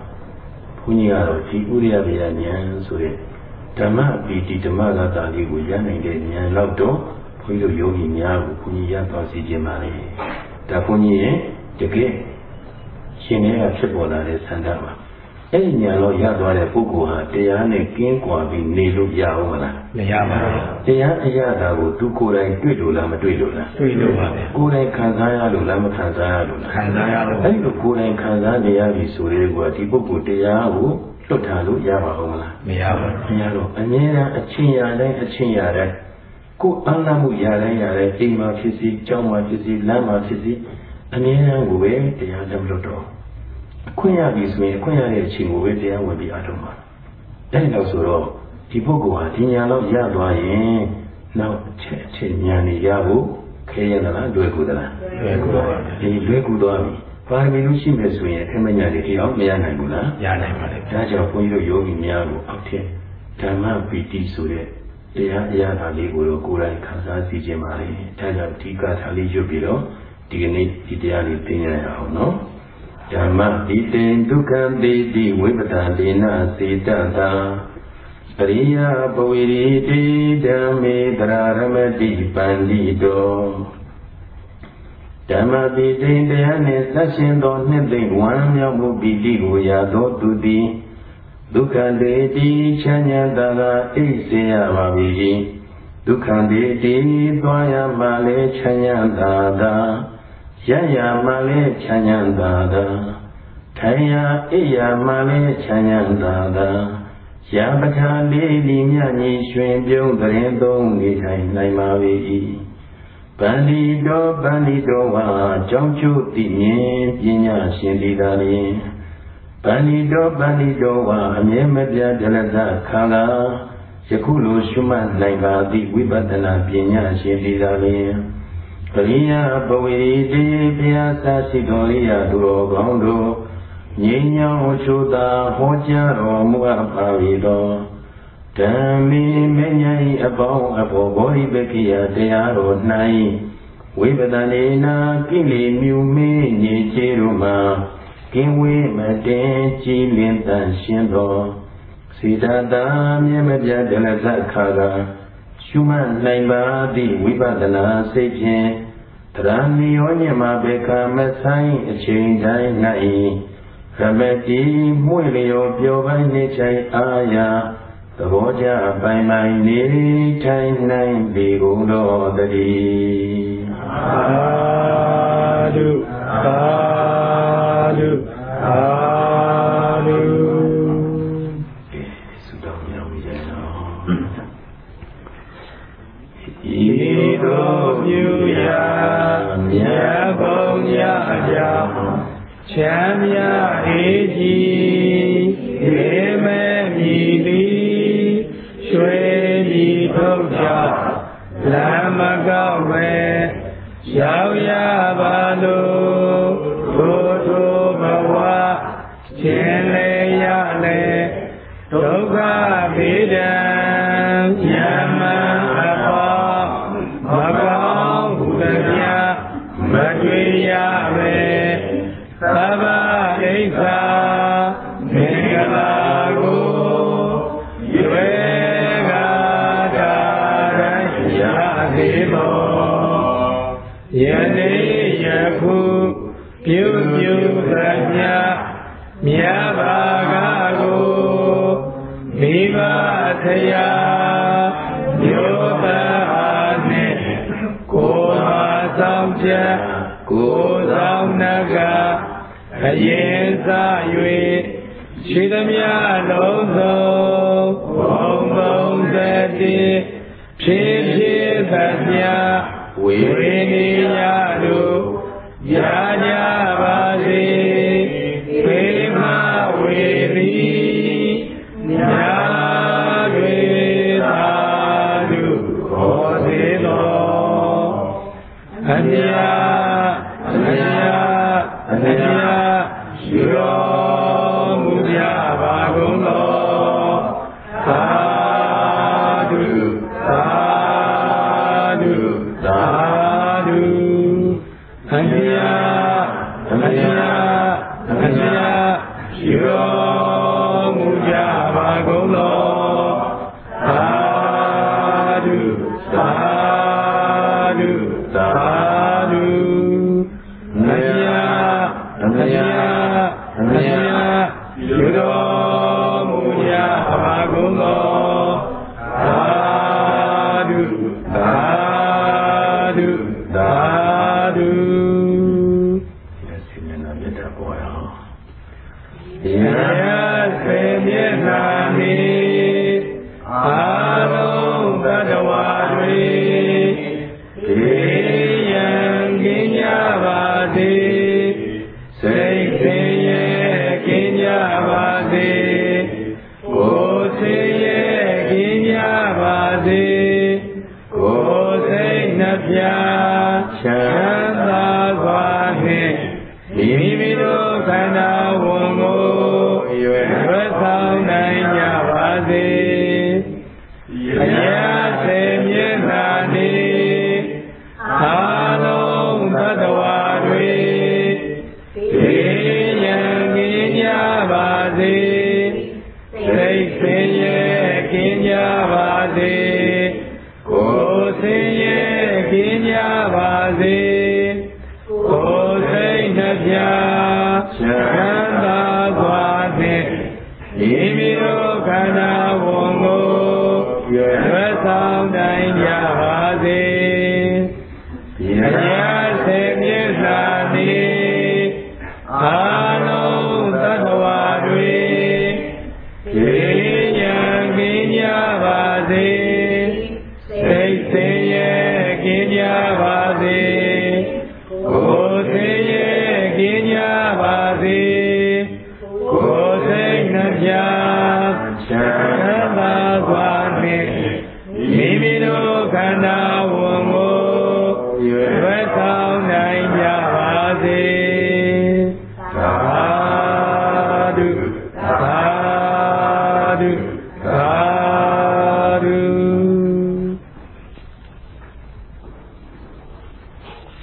ဘုန်းကြီးကတော့ဒီဥရိယဗျာဉာဏ်ဆိုတဲ့ဓမ္မပီတိဓမ္မဂတာလေးကိုရနိုင်တဲ့ဉာဏ်တော့တော့ဘုန်းကြီးတို့ယောဂီများကိုဘုန်းကြီးရသွားစီခြင်းပါလေဒါဘုန်းကြီးရဲ့တကယ်ရှင်ထဲကဖြစ်ပေါ်လာတဲ့ဆန္ဒပါ အဲ့ဒီညာတော့ရသွားတဲ့ပုဂ္ဂိုလ်ဟာတရားနဲ့ကင်းကွာပြီးနေလို့ရအောင်မလားမရပါဘူးတရားအရသာကိုသူကိုယ်တိုင်တွေ့လို့လားမတွေ့လို့လားတွေ့လို့ပါဗျာကိုယ်တိုင်ခံစားရလို့လားမခံစားရလို့လားခံစားရလို့အဲ့ဒီလိုကိုယ်တိုင်ခံစားနေရပြီဆိုတဲ့ကွာဒီပုဂ္ဂိုလ်တရားကိုလွတ်ထားလို့ရပါအောင်မလားမရပါဘူးမရတော့အမြဲတမ်းအချင်းရတိုင်းအချင်းရတိုင်းကိုယ်အမ်းနာမှုရတိုင်းရတိုင်းအိမ်မှာဖြစ်စီကြောင်းမှာဖြစ်စီလမ်းမှာဖြစ်စီအမြဲတမ်းကိုပဲတရားလက်မလွတ်တော့ အခွင့်ရပြီဆိုရင်အခွင့်ရတဲ့အချိန်ကိုပဲတရားဝင်ပြီးအထုံးပါအဲဒီတော့ဆိုတော့ဒီပုဂ္ဂိုလ်ဟာဒီညာတော့ရသွားရင်နောက်အချက်အချက်ညာနေရဖို့ခဲရသလားလွယ်ကူသလားလွယ်ကူပါဗျာဒီလွယ်ကူသွားပြီပါရမီလို့ရှိမယ်ဆိုရင်အထက်မညာတွေတရားမရနိုင်ဘူးလားရနိုင်ပါလေဒါကြောင့်ဘုန်းကြီးတို့ယောဂီများကိုအောက်ထက်ဓမ္မပီတိဆိုတဲ့တရားအရာသာလေးကိုတော့ကိုယ်တိုင်ခံစားသိခြင်းပါလေဒါကြောင့်ဒီကထာလေးရွတ်ပြီးတော့ဒီကနေ့ဒီတရားလေးသိရအောင်နော် ဓမ္မပိတေဒုက္ခတိတိဝိပဒလေနစေတတာပရိယပဝေရီတိဓမ္မေတရာရမတိပန္တိတောဓမ္မပိတေတရားနှင့်ဆက်ရှင်သောနှစ်သိမ့်ဝမ်းမြောက်မှုပိတိကိုရသောသူသည်ဒုက္ခတေတိချမ်းသာသာသာအိစေရပါ၏ဒုက္ခတေတိသွားရမှလည်းချမ်းသာသာသာ ရရမှလည်းချမ်းသာသာသာထိုင်ရအိရမှလည်းချမ်းသာသာသာရပဋ္ဌာလေးဒီမြညီရွှင်ပြုံးတရင်သုံးနေထိုင်နိုင်ပါ၏ပန္တိတောပန္တိတောဝါကြောင့်ကျိုးသိမြင်ပညာရှင်ဒီသာလျင်ပန္တိတောပန္တိတောဝါအမြဲမပြတ်ဒလသခန္ဓာယခုလိုရှုမှတ်နိုင်ပါသည့်ဝိပဿနာပညာရှင်ဒီသာလျင် ပရိယပဝေတိဘုရားသာရှိတော်ရိယသူတော်ကောင်းတို့ငြိမ်းချမ်းချိုးသာဟောကြားတော်မူအပ်ပါ၏တော်ဓမ္မေမဉ္ဇဉ်အပေါင်းအဘောဘောဓိပကိယတရားတော်၌ဝိပဒနေနာကိလေမြူမေးညေချေတို့မှာကင်းဝေးမတင်ကြည်လင်တန်ရှင်းတော်စေတသာမြဲမပြတ်ဒလဇခါကရှုမှတ်နိုင်ပါသည့်ဝိပဿနာစိတ်ဖြင့်တ ရဏီယောညမှာဘေခမဆိုင်အချိန်တိုင်း၌ရမတိမှုလျောပြောပိုင်းနေချိုင်အာယာသဘောကြပိုင်ပိုင်နေထိုင်နိုင်ပြီကုန်တော်တည်းသာဓုသာဓုသာဓုကဲဆုတောင်းမြောက်ပြီးကြတော့ဤဤသို့ပြုရာ မြတ်ဘုံမြတ်အကြောင်းချမ်းမြအေးကြီးေမဲမြည်သည်ရွှေမြည်ထုတ်ကြောင့်လမ်းမကောက်ပဲရောက်ရပါလို့ဘုသူဘဝခြင်းလေရလေဒုက္ခဗေဒံ ရင်စား၍ရှိသမျှ